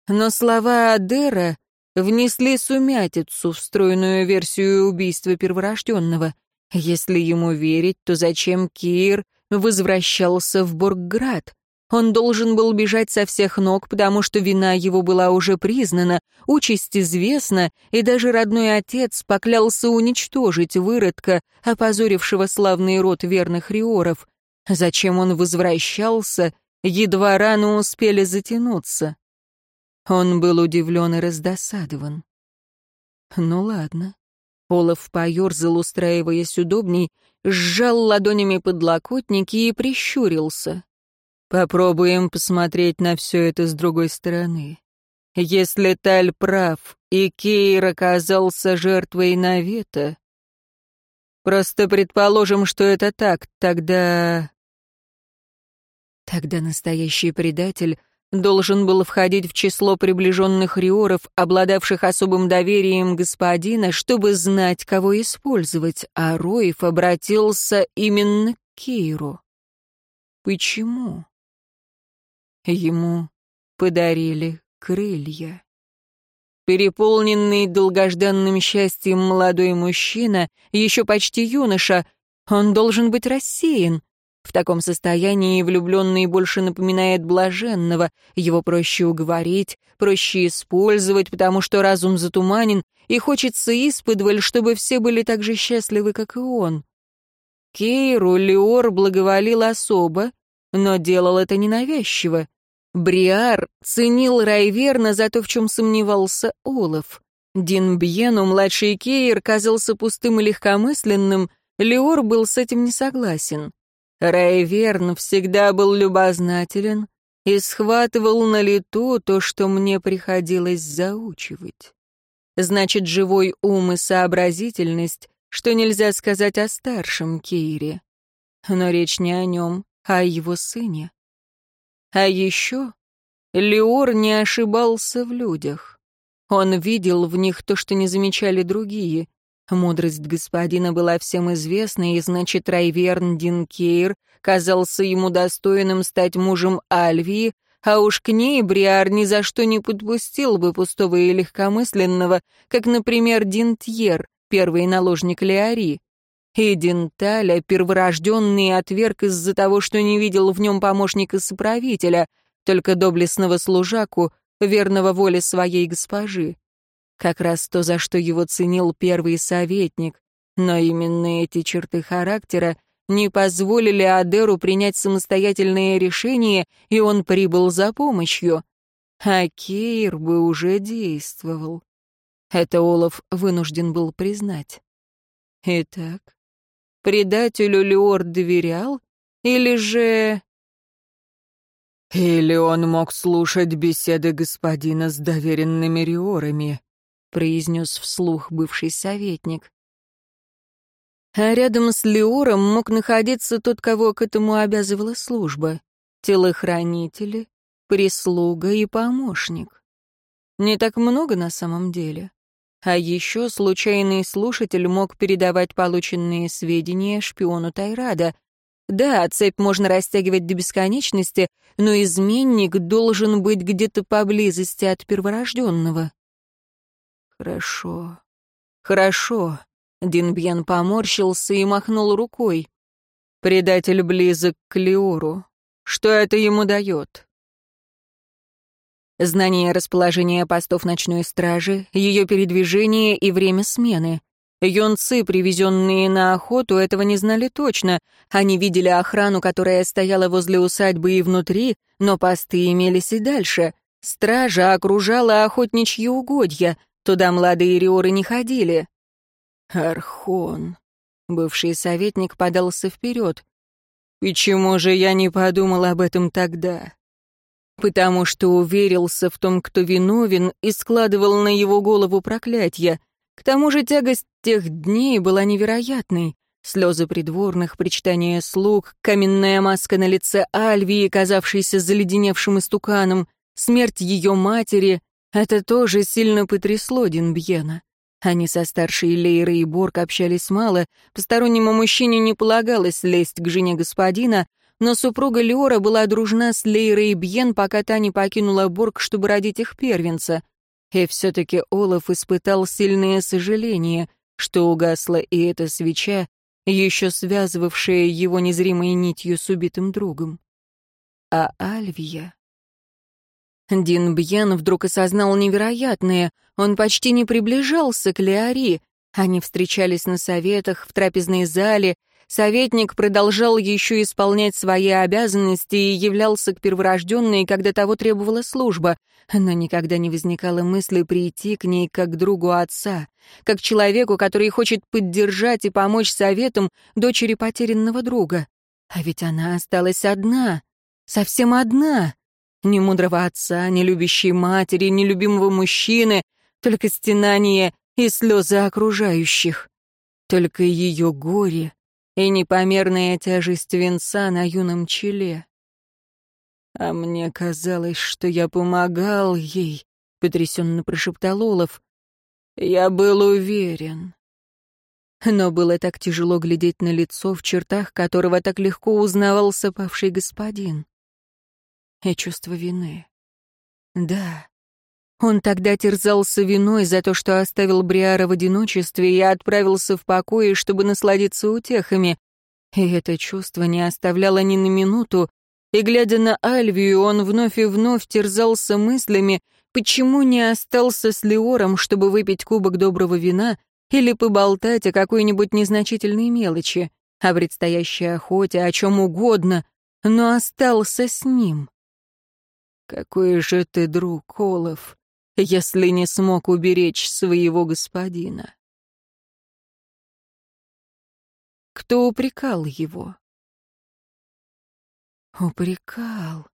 Но слова Адера внесли сумятицу в стройную версию убийства перворожденного. Если ему верить, то зачем Кир возвращался в Боргград? Он должен был бежать со всех ног, потому что вина его была уже признана, участь известна, и даже родной отец поклялся уничтожить выродка, опозорившего славный род верных риоров. Зачем он возвращался, едва рано успели затянуться? Он был удивлен и раздосадован. Ну ладно. Олаф поерзал, устраиваясь удобней, сжал ладонями подлокотники и прищурился. Попробуем посмотреть на все это с другой стороны. Если Таль прав, и Кейр оказался жертвой Навета, просто предположим, что это так, тогда... Тогда настоящий предатель должен был входить в число приближенных риоров, обладавших особым доверием господина, чтобы знать, кого использовать, а Роев обратился именно к Кейру. Почему? Ему подарили крылья. Переполненный долгожданным счастьем молодой мужчина, еще почти юноша, он должен быть рассеян. В таком состоянии влюбленный больше напоминает блаженного, его проще уговорить, проще использовать, потому что разум затуманен, и хочется исподволь, чтобы все были так же счастливы, как и он. Кейру Леор благоволил особо, но делал это ненавязчиво. Бриар ценил Райверна за то, в чем сомневался Олаф. Дин Бьену, младший Кейр, казался пустым и легкомысленным, Леор был с этим не согласен. Райверн всегда был любознателен и схватывал на лету то, что мне приходилось заучивать. Значит, живой ум и сообразительность, что нельзя сказать о старшем Кейре. Но речь не о нем, о его сыне. А еще Леор не ошибался в людях. Он видел в них то, что не замечали другие, Мудрость господина была всем известна, и значит, Райверн Динкейр казался ему достойным стать мужем Альвии, а уж к ней Бриар ни за что не подпустил бы пустого и легкомысленного, как, например, Динтьер, первый наложник Леари. И Динталя, перворожденный, отверг из-за того, что не видел в нем помощника-соправителя, только доблестного служаку, верного воле своей госпожи. Как раз то, за что его ценил первый советник. Но именно эти черты характера не позволили Адеру принять самостоятельное решение, и он прибыл за помощью. А Кейр бы уже действовал. Это Олаф вынужден был признать. Итак, предателю Леор доверял, или же... Или он мог слушать беседы господина с доверенными риорами, — произнес вслух бывший советник. А рядом с Леором мог находиться тот, кого к этому обязывала служба. Телохранители, прислуга и помощник. Не так много на самом деле. А еще случайный слушатель мог передавать полученные сведения шпиону Тайрада. Да, цепь можно растягивать до бесконечности, но изменник должен быть где-то поблизости от перворожденного. «Хорошо, хорошо», — Динбьен поморщился и махнул рукой. «Предатель близок к Леору. Что это ему дает?» Знание расположения постов ночной стражи, ее передвижение и время смены. Юнцы, привезенные на охоту, этого не знали точно. Они видели охрану, которая стояла возле усадьбы и внутри, но посты имелись и дальше. Стража окружала охотничьи угодья — Туда молодые риоры не ходили. Архон. Бывший советник подался вперед. Почему же я не подумал об этом тогда? Потому что уверился в том, кто виновен, и складывал на его голову проклятия. К тому же тягость тех дней была невероятной. Слезы придворных, причитания слуг, каменная маска на лице Альвии, казавшейся заледеневшим истуканом, смерть ее матери, это тоже сильно потрясло Динбьена. Они со старшей Лейрой и Борг общались мало, постороннему мужчине не полагалось лезть к жене господина, но супруга Леора была дружна с Лейрой Бьен, пока та не покинула Борг, чтобы родить их первенца. И все-таки Олаф испытал сильное сожаление, что угасла и эта свеча, еще связывавшая его незримой нитью с убитым другом. А Альвия... Дин Бьен вдруг осознал невероятное. Он почти не приближался к Леари. Они встречались на советах, в трапезной зале. Советник продолжал еще исполнять свои обязанности и являлся к перворожденной, когда того требовала служба. Но никогда не возникало мысли прийти к ней как к другу отца, как человеку, который хочет поддержать и помочь советам дочери потерянного друга. А ведь она осталась одна, совсем одна. Ни мудрого отца, ни любящей матери, ни любимого мужчины, только стенание и слезы окружающих. Только ее горе и непомерная тяжесть венца на юном челе. «А мне казалось, что я помогал ей», — потрясенно прошептал Олаф. «Я был уверен». Но было так тяжело глядеть на лицо, в чертах которого так легко узнавался павший господин и чувство вины. Да, он тогда терзался виной за то, что оставил Бриара в одиночестве и отправился в покое, чтобы насладиться утехами. И это чувство не оставляло ни на минуту, и, глядя на Альвию, он вновь и вновь терзался мыслями, почему не остался с Леором, чтобы выпить кубок доброго вина или поболтать о какой-нибудь незначительной мелочи, о предстоящей охоте, о чем угодно, но остался с ним. Какой же ты друг, Олаф, если не смог уберечь своего господина? Кто упрекал его? Упрекал.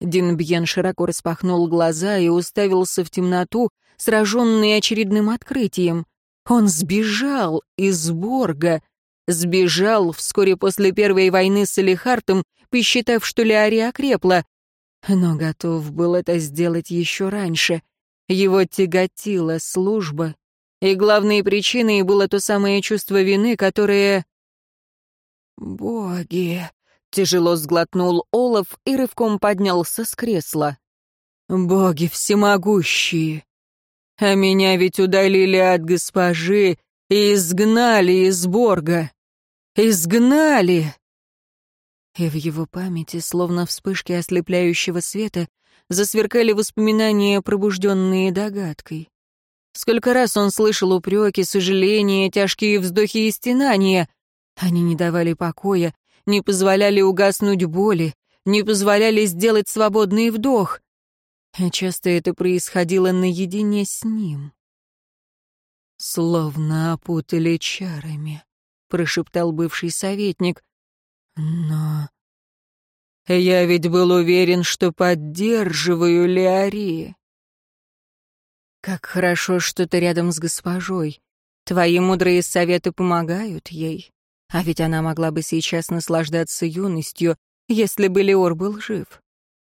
Динбьен широко распахнул глаза и уставился в темноту, сраженный очередным открытием. Он сбежал из Борга, сбежал вскоре после Первой войны с Элихартом, посчитав, что Леария окрепла, но готов был это сделать еще раньше. Его тяготила служба, и главной причиной было то самое чувство вины, которое... «Боги!» — тяжело сглотнул Олаф и рывком поднялся с кресла. «Боги всемогущие! А меня ведь удалили от госпожи и изгнали из Борга! Изгнали!» И в его памяти, словно вспышки ослепляющего света, засверкали воспоминания, пробужденные догадкой. Сколько раз он слышал упреки, сожаления, тяжкие вздохи и стенания. Они не давали покоя, не позволяли угаснуть боли, не позволяли сделать свободный вдох. И часто это происходило наедине с ним. «Словно опутали чарами», — прошептал бывший советник. «Но...» «Я ведь был уверен, что поддерживаю Леари. Как хорошо, что ты рядом с госпожой. Твои мудрые советы помогают ей. А ведь она могла бы сейчас наслаждаться юностью, если бы Леор был жив.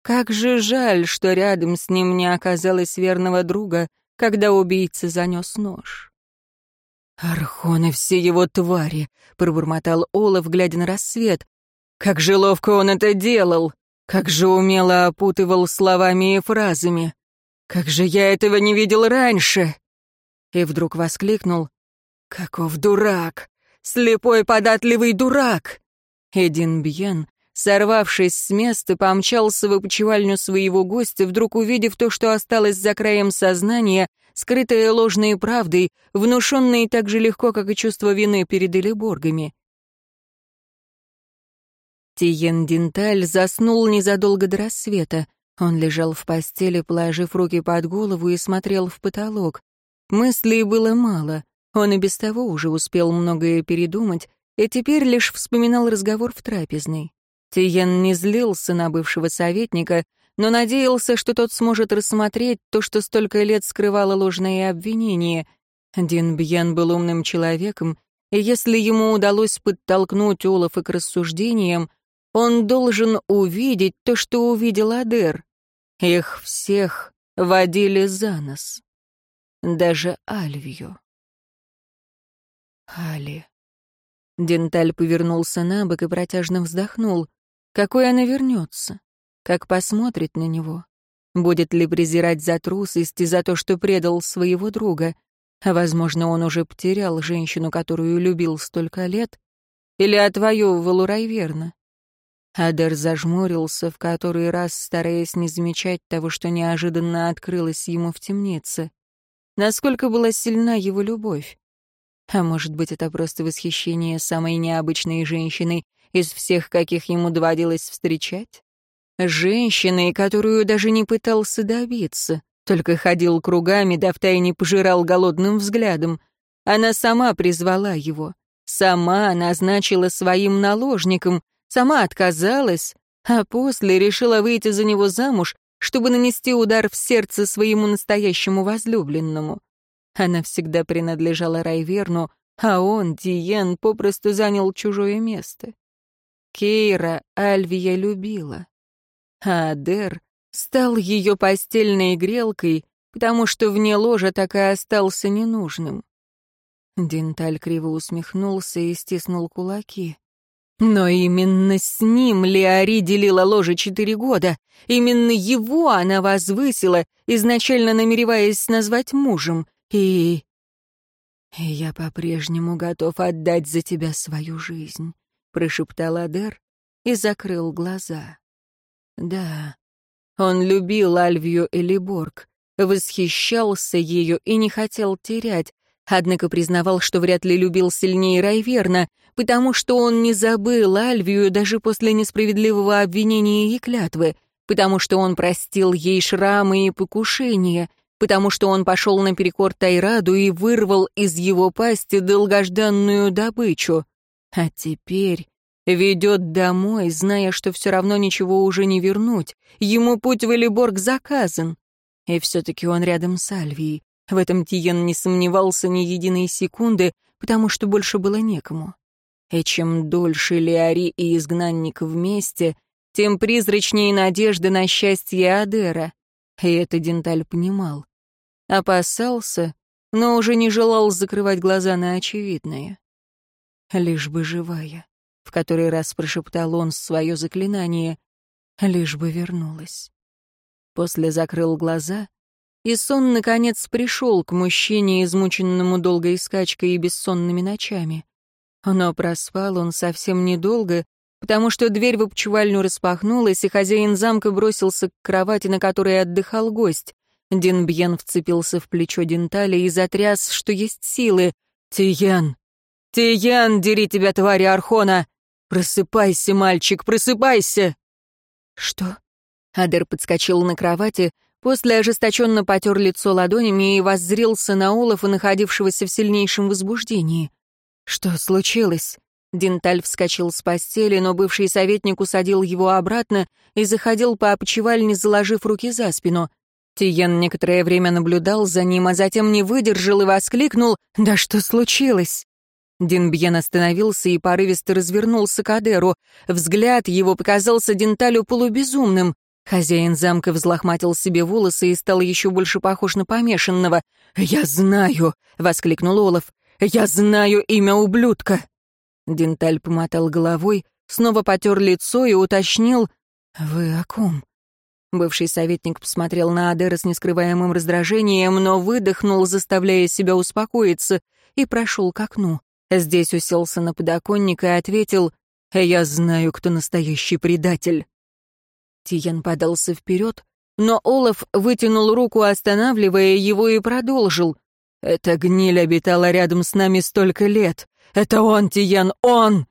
Как же жаль, что рядом с ним не оказалось верного друга, когда убийца занес нож. «Архоны все его твари!» — пробормотал Олаф, глядя на рассвет. «Как же ловко он это делал! Как же умело опутывал словами и фразами! Как же я этого не видел раньше!» И вдруг воскликнул. «Каков дурак! Слепой податливый дурак!» Эдин Бьен, сорвавшись с места, помчался в опочивальню своего гостя, вдруг увидев то, что осталось за краем сознания, скрытое ложной правдой, внушенной так же легко, как и чувство вины перед Элеборгами. Тиен Динталь заснул незадолго до рассвета. Он лежал в постели, положив руки под голову и смотрел в потолок. Мыслей было мало. Он и без того уже успел многое передумать, и теперь лишь вспоминал разговор в трапезной. Тиен не злился на бывшего советника, но надеялся, что тот сможет рассмотреть то, что столько лет скрывало ложное обвинение. Дин Бьен был умным человеком, и если ему удалось подтолкнуть Олафа к рассуждениям, он должен увидеть то, что увидел Адер. Их всех водили за нос. Даже Альвию. Али. Денталь повернулся на бок и протяжно вздохнул. Какой она вернется? Как посмотрит на него? Будет ли презирать за трусость и за то, что предал своего друга? Возможно, он уже потерял женщину, которую любил столько лет? Или отвоевывал Райверна? Адер зажмурился в который раз, стараясь не замечать того, что неожиданно открылось ему в темнице. Насколько была сильна его любовь? А может быть, это просто восхищение самой необычной женщиной из всех, каких ему доводилось встречать? Женщиной, которую даже не пытался добиться, только ходил кругами, да втайне пожирал голодным взглядом. Она сама призвала его, сама назначила своим наложником, Сама отказалась, а после решила выйти за него замуж, чтобы нанести удар в сердце своему настоящему возлюбленному. Она всегда принадлежала Райверну, а он, Диен, попросту занял чужое место. Кейра Альвия любила. А Адер стал ее постельной грелкой, потому что вне ложа так и остался ненужным. Динталь криво усмехнулся и стиснул кулаки. Но именно с ним Леари делила ложе четыре года. Именно его она возвысила, изначально намереваясь назвать мужем. И... и я по-прежнему готов отдать за тебя свою жизнь. прошептал Адер и закрыл глаза. Да, он любил Альвию Элиборг, восхищался ею и не хотел терять, однако признавал, что вряд ли любил сильнее Райверна, потому что он не забыл Альвию даже после несправедливого обвинения и клятвы, потому что он простил ей шрамы и покушения, потому что он пошел наперекор Тайраду и вырвал из его пасти долгожданную добычу. А теперь ведет домой, зная, что все равно ничего уже не вернуть. Ему путь в Элиборг заказан. И все-таки он рядом с Альвией. В этом Тиен не сомневался ни единой секунды, потому что больше было некому. И чем дольше Леари и изгнанник вместе, тем призрачнее надежда на счастье Адера. И это Денталь понимал. Опасался, но уже не желал закрывать глаза на очевидное. Лишь бы живая, в который раз прошептал он свое заклинание, лишь бы вернулась. После закрыл глаза, и сон, наконец, пришел к мужчине, измученному долгой скачкой и бессонными ночами. Но проспал он совсем недолго, потому что дверь в опчевальню распахнулась, и хозяин замка бросился к кровати, на которой отдыхал гость. Динбьен вцепился в плечо Дентали и затряс, что есть силы. «Тиян! Тиян, дери тебя, твари Архона! Просыпайся, мальчик, просыпайся!» «Что?» Адер подскочил на кровати, после ожесточенно потер лицо ладонями и воззрился на Олафа, находившегося в сильнейшем возбуждении. «Что случилось?» Денталь вскочил с постели, но бывший советник усадил его обратно и заходил по опочивальне, заложив руки за спину. Тиен некоторое время наблюдал за ним, а затем не выдержал и воскликнул «Да что случилось?» Динбьен остановился и порывисто развернулся к Адеру. Взгляд его показался Денталю полубезумным. Хозяин замка взлохматил себе волосы и стал еще больше похож на помешанного. «Я знаю!» — воскликнул Олаф. «Я знаю имя ублюдка!» Денталь помотал головой, снова потер лицо и уточнил «Вы о ком?» Бывший советник посмотрел на Адера с нескрываемым раздражением, но выдохнул, заставляя себя успокоиться, и прошел к окну. Здесь уселся на подоконник и ответил «Я знаю, кто настоящий предатель». Тиен подался вперед, но Олаф вытянул руку, останавливая его, и продолжил. «Эта гниль обитала рядом с нами столько лет. Это он, Тиян, он!»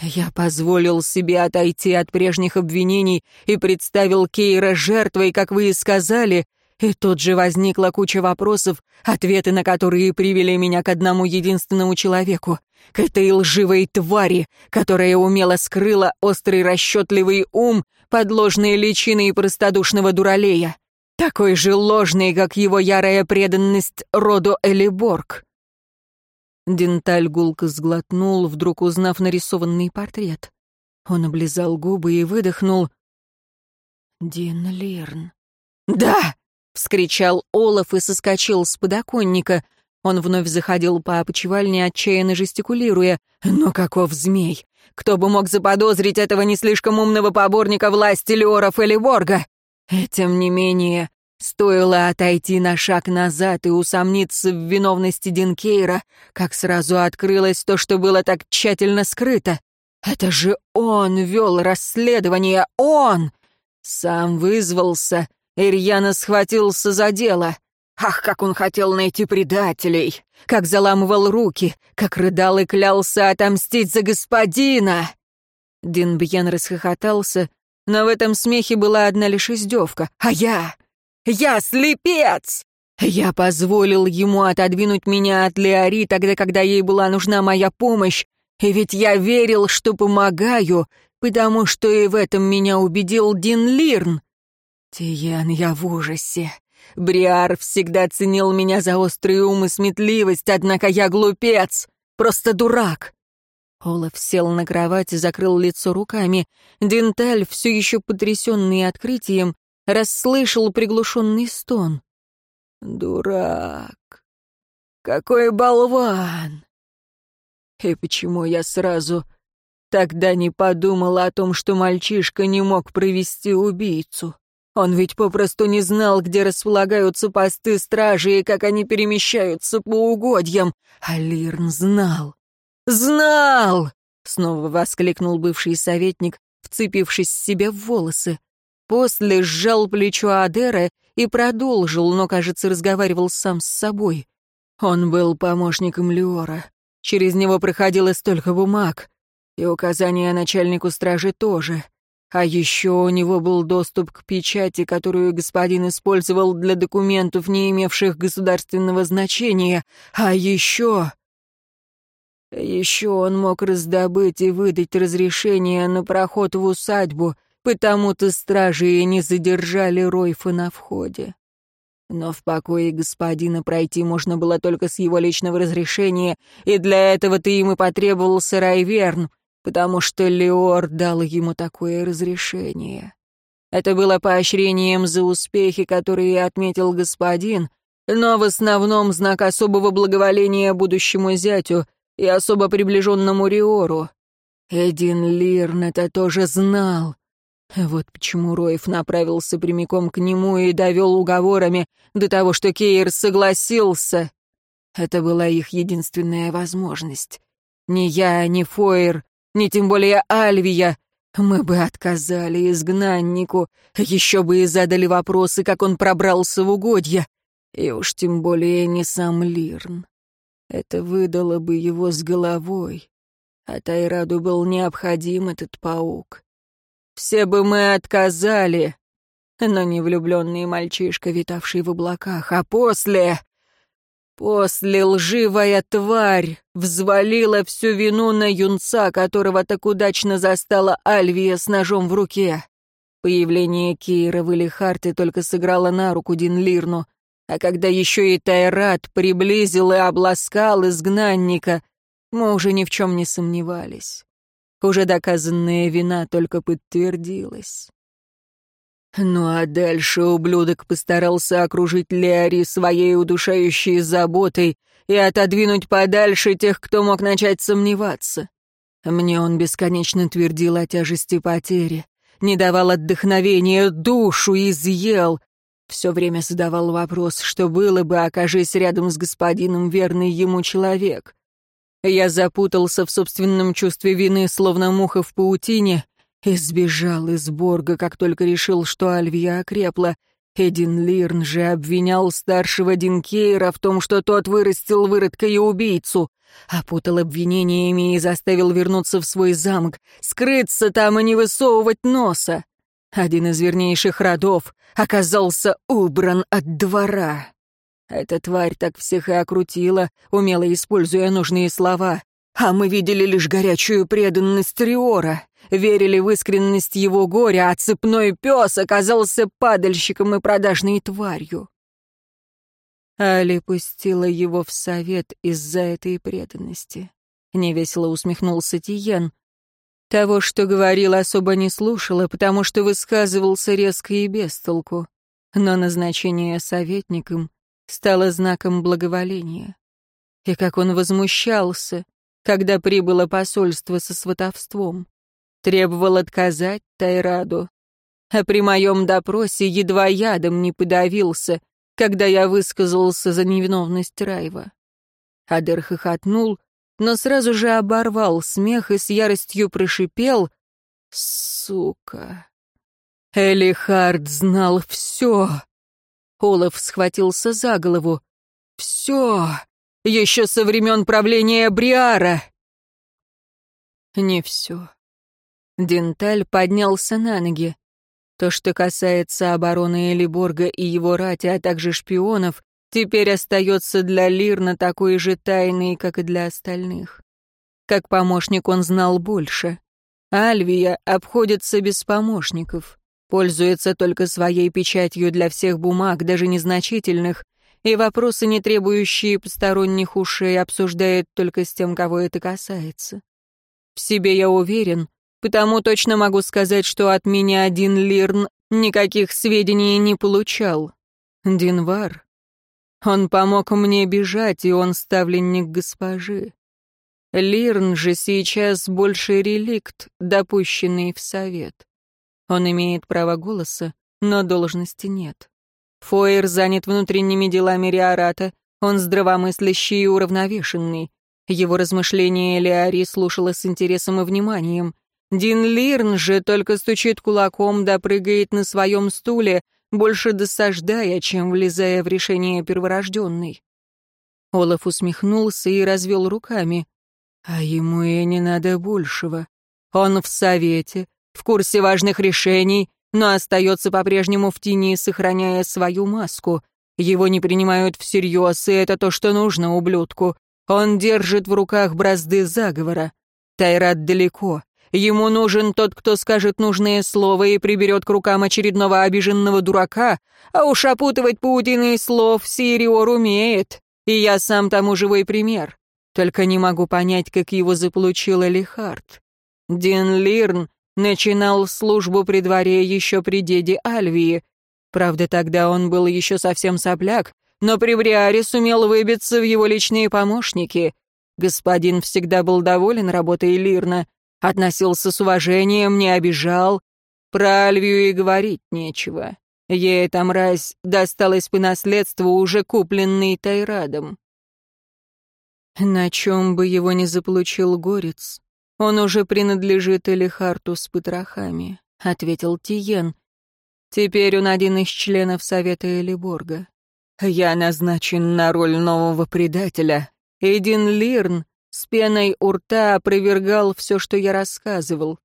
Я позволил себе отойти от прежних обвинений и представил Кейра жертвой, как вы и сказали, и тут же возникла куча вопросов, ответы на которые привели меня к одному единственному человеку, к этой лживой твари, которая умело скрыла острый расчетливый ум под ложной личиной простодушного дуралея, такой же ложный, как его ярая преданность роду Элиборг. Денталь гулко сглотнул, вдруг узнав нарисованный портрет. Он облизал губы и выдохнул. «Дин Лирн». «Да!» — вскричал Олаф и соскочил с подоконника. Он вновь заходил по опочивальне, отчаянно жестикулируя. «Но каков змей! Кто бы мог заподозрить этого не слишком умного поборника власти Леоров или? И тем не менее, Стоило отойти на шаг назад и усомниться в виновности Динкейра, как сразу открылось то, что было так тщательно скрыто. Это же он вел расследование, он! Сам вызвался, Ирьяна схватился за дело. Ах, как он хотел найти предателей! Как заламывал руки, как рыдал и клялся отомстить за господина! Динбьен расхохотался, но в этом смехе была одна лишь издевка. А я... Я слепец! Я позволил ему отодвинуть меня от Леори тогда, когда ей была нужна моя помощь, и ведь я верил, что помогаю, потому что и в этом меня убедил Дин Лирн. Тиян, я в ужасе. Бриар всегда ценил меня за острый ум и сметливость, однако я глупец, просто дурак. Олаф сел на кровать и закрыл лицо руками. Денталь, все еще потрясенный открытием, расслышал приглушенный стон. «Дурак! Какой болван! И почему я сразу тогда не подумала о том, что мальчишка не мог провести убийцу? Он ведь попросту не знал, где располагаются посты стражи и как они перемещаются по угодьям. А Лирн знал. Знал! снова воскликнул бывший советник, вцепившись себе в волосы. После сжал плечо Адера и продолжил, но, кажется, разговаривал сам с собой. Он был помощником Леора. Через него проходило столько бумаг. И указания начальнику стражи тоже. А еще у него был доступ к печати, которую господин использовал для документов, не имевших государственного значения. А еще... Еще он мог раздобыть и выдать разрешение на проход в усадьбу, потому-то стражи и не задержали Ройфа на входе. Но в покое господина пройти можно было только с его личного разрешения, и для этого-то им и потребовался Райверн, потому что Леор дал ему такое разрешение. Это было поощрением за успехи, которые отметил господин, но в основном знак особого благоволения будущему зятю и особо приближенному Риору. Эдин Лирн это тоже знал. Вот почему Роев направился прямиком к нему и довел уговорами до того, что Кейр согласился. Это была их единственная возможность. Ни я, ни Фойер, ни тем более Альвия мы бы отказали изгнаннику, еще бы и задали вопросы, как он пробрался в угодья. И уж тем более не сам Лирн. Это выдало бы его с головой. А Тайраду был необходим этот паук. Все бы мы отказали, но не влюбленный мальчишка, витавший в облаках, а после... После лживая тварь взвалила всю вину на юнца, которого так удачно застала Альвия с ножом в руке. Появление Кейра в Элихарте только сыграло на руку Динлирну, а когда еще и Тайрат приблизил и обласкал изгнанника, мы уже ни в чем не сомневались. Уже доказанная вина только подтвердилась. Ну а дальше ублюдок постарался окружить Леари своей удушающей заботой и отодвинуть подальше тех, кто мог начать сомневаться. Мне он бесконечно твердил о тяжести потери, не давал отдохновения, душу изъел. Все время задавал вопрос, что было бы, окажись рядом с господином верный ему человек. Я запутался в собственном чувстве вины, словно муха в паутине, и сбежал из Борга, как только решил, что Альвия окрепла. Эдин Лирн же обвинял старшего Динкейра в том, что тот вырастил выродка и убийцу, опутал обвинениями и заставил вернуться в свой замок, скрыться там и не высовывать носа. Один из вернейших родов оказался убран от двора. Эта тварь так всех и окрутила, умело используя нужные слова. А мы видели лишь горячую преданность Риора, верили в искренность его горя, а цепной пес оказался падальщиком и продажной тварью. Али пустила его в совет из-за этой преданности. Невесело усмехнулся Тиен. Того, что говорил, особо не слушала, потому что высказывался резко и без толку. Но назначение советником стало знаком благоволения. И как он возмущался, когда прибыло посольство со сватовством. Требовал отказать Тайраду. А при моем допросе едва ядом не подавился, когда я высказался за невиновность Райва. Адер хохотнул, но сразу же оборвал смех и с яростью прошипел «Сука!» Элихард знал все. Олаф схватился за голову. «Все! Еще со времен правления Бриара!» Не все. Денталь поднялся на ноги. То, что касается обороны Элиборга и его рати, а также шпионов, теперь остается для Лирна такой же тайной, как и для остальных. Как помощник он знал больше. Альвия обходится без помощников. Пользуется только своей печатью для всех бумаг, даже незначительных, и вопросы, не требующие посторонних ушей, обсуждает только с тем, кого это касается. В себе я уверен, потому точно могу сказать, что от меня один Лирн никаких сведений не получал. Динвар. Он помог мне бежать, и он ставленник госпожи. Лирн же сейчас больше реликт, допущенный в совет. Он имеет право голоса, но должности нет. Фойер занят внутренними делами Риората, он здравомыслящий и уравновешенный. Его размышления Леари слушала с интересом и вниманием. Дин Лирн же только стучит кулаком да прыгает на своем стуле, больше досаждая, чем влезая в решение перворожденной. Олаф усмехнулся и развел руками. А ему и не надо большего. Он в совете, в курсе важных решений, но остается по-прежнему в тени, сохраняя свою маску. Его не принимают всерьез, и это то, что нужно ублюдку. Он держит в руках бразды заговора. Тайрат далеко. Ему нужен тот, кто скажет нужное слово и приберет к рукам очередного обиженного дурака, а уж опутывать паутиной слов Сириор умеет. И я сам тому живой пример. Только не могу понять, как его заполучил Элихард. Дин Лирн начинал службу при дворе еще при деде Альвии. Правда, тогда он был еще совсем сопляк, но при Бриаре сумел выбиться в его личные помощники. Господин всегда был доволен работой Лирна, относился с уважением, не обижал. Про Альвию и говорить нечего. Ей эта мразь досталась по наследству, уже купленный Тайрадом. На чем бы его не заполучил горец, он уже принадлежит Элихарту с потрохами, — ответил Тиен. Теперь он один из членов Совета Элиборга. Я назначен на роль нового предателя. Эдин Лирн с пеной у рта опровергал все, что я рассказывал.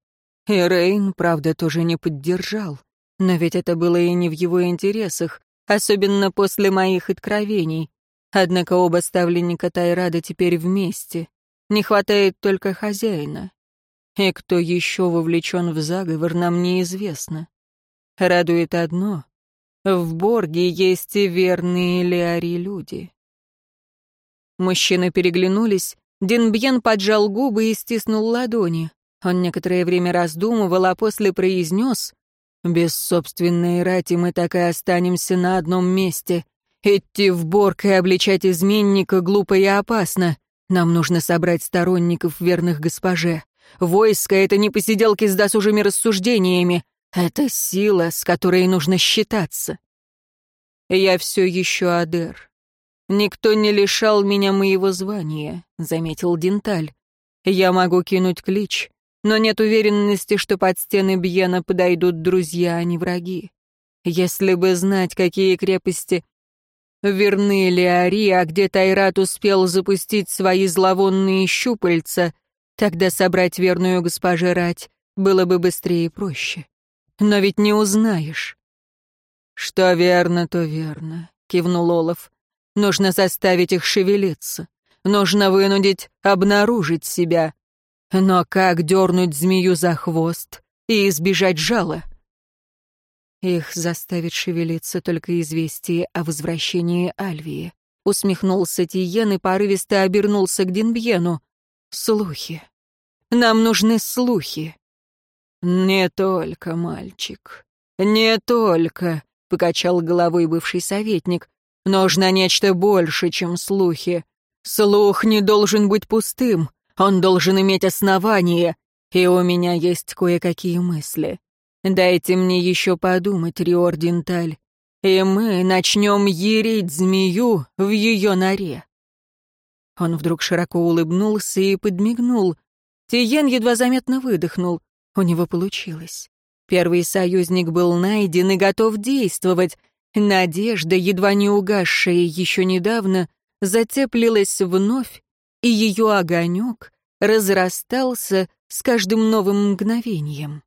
И Рейн, правда, тоже не поддержал. Но ведь это было и не в его интересах, особенно после моих откровений. Однако оба ставленника Тайрада теперь вместе. Не хватает только хозяина. И кто еще вовлечен в заговор, нам неизвестно. Радует одно — в Борге есть и верные Леари люди. Мужчины переглянулись, Динбьен поджал губы и стиснул ладони. Он некоторое время раздумывал, а после произнес без собственной рати мы так и останемся на одном месте. Идти в Борг и обличать изменника глупо и опасно. Нам нужно собрать сторонников, верных госпоже. Войско — это не посиделки с досужими рассуждениями. Это сила, с которой нужно считаться. Я все еще Адер. Никто не лишал меня моего звания, — заметил Денталь. Я могу кинуть клич, но нет уверенности, что под стены Бьена подойдут друзья, а не враги. Если бы знать, какие крепости верны ли а где Тайрат успел запустить свои зловонные щупальца, тогда собрать верную госпоже Рать было бы быстрее и проще. Но ведь не узнаешь. «Что верно, то верно», — кивнул Олаф. «Нужно заставить их шевелиться. Нужно вынудить обнаружить себя. Но как дернуть змею за хвост и избежать жала? Их заставит шевелиться только известие о возвращении Альвии. Усмехнулся Тиен и порывисто обернулся к Динбьену. Слухи. Нам нужны слухи. Не только, мальчик. Не только, покачал головой бывший советник. Нужно нечто больше, чем слухи. Слух не должен быть пустым. Он должен иметь основание, и у меня есть кое-какие мысли. Дайте мне еще подумать, Риор Денталь, и мы начнем ерить змею в ее норе». Он вдруг широко улыбнулся и подмигнул. Тиен едва заметно выдохнул. У него получилось. Первый союзник был найден и готов действовать. Надежда, едва не угасшая еще недавно, затеплилась вновь и ее огонек разрастался с каждым новым мгновением.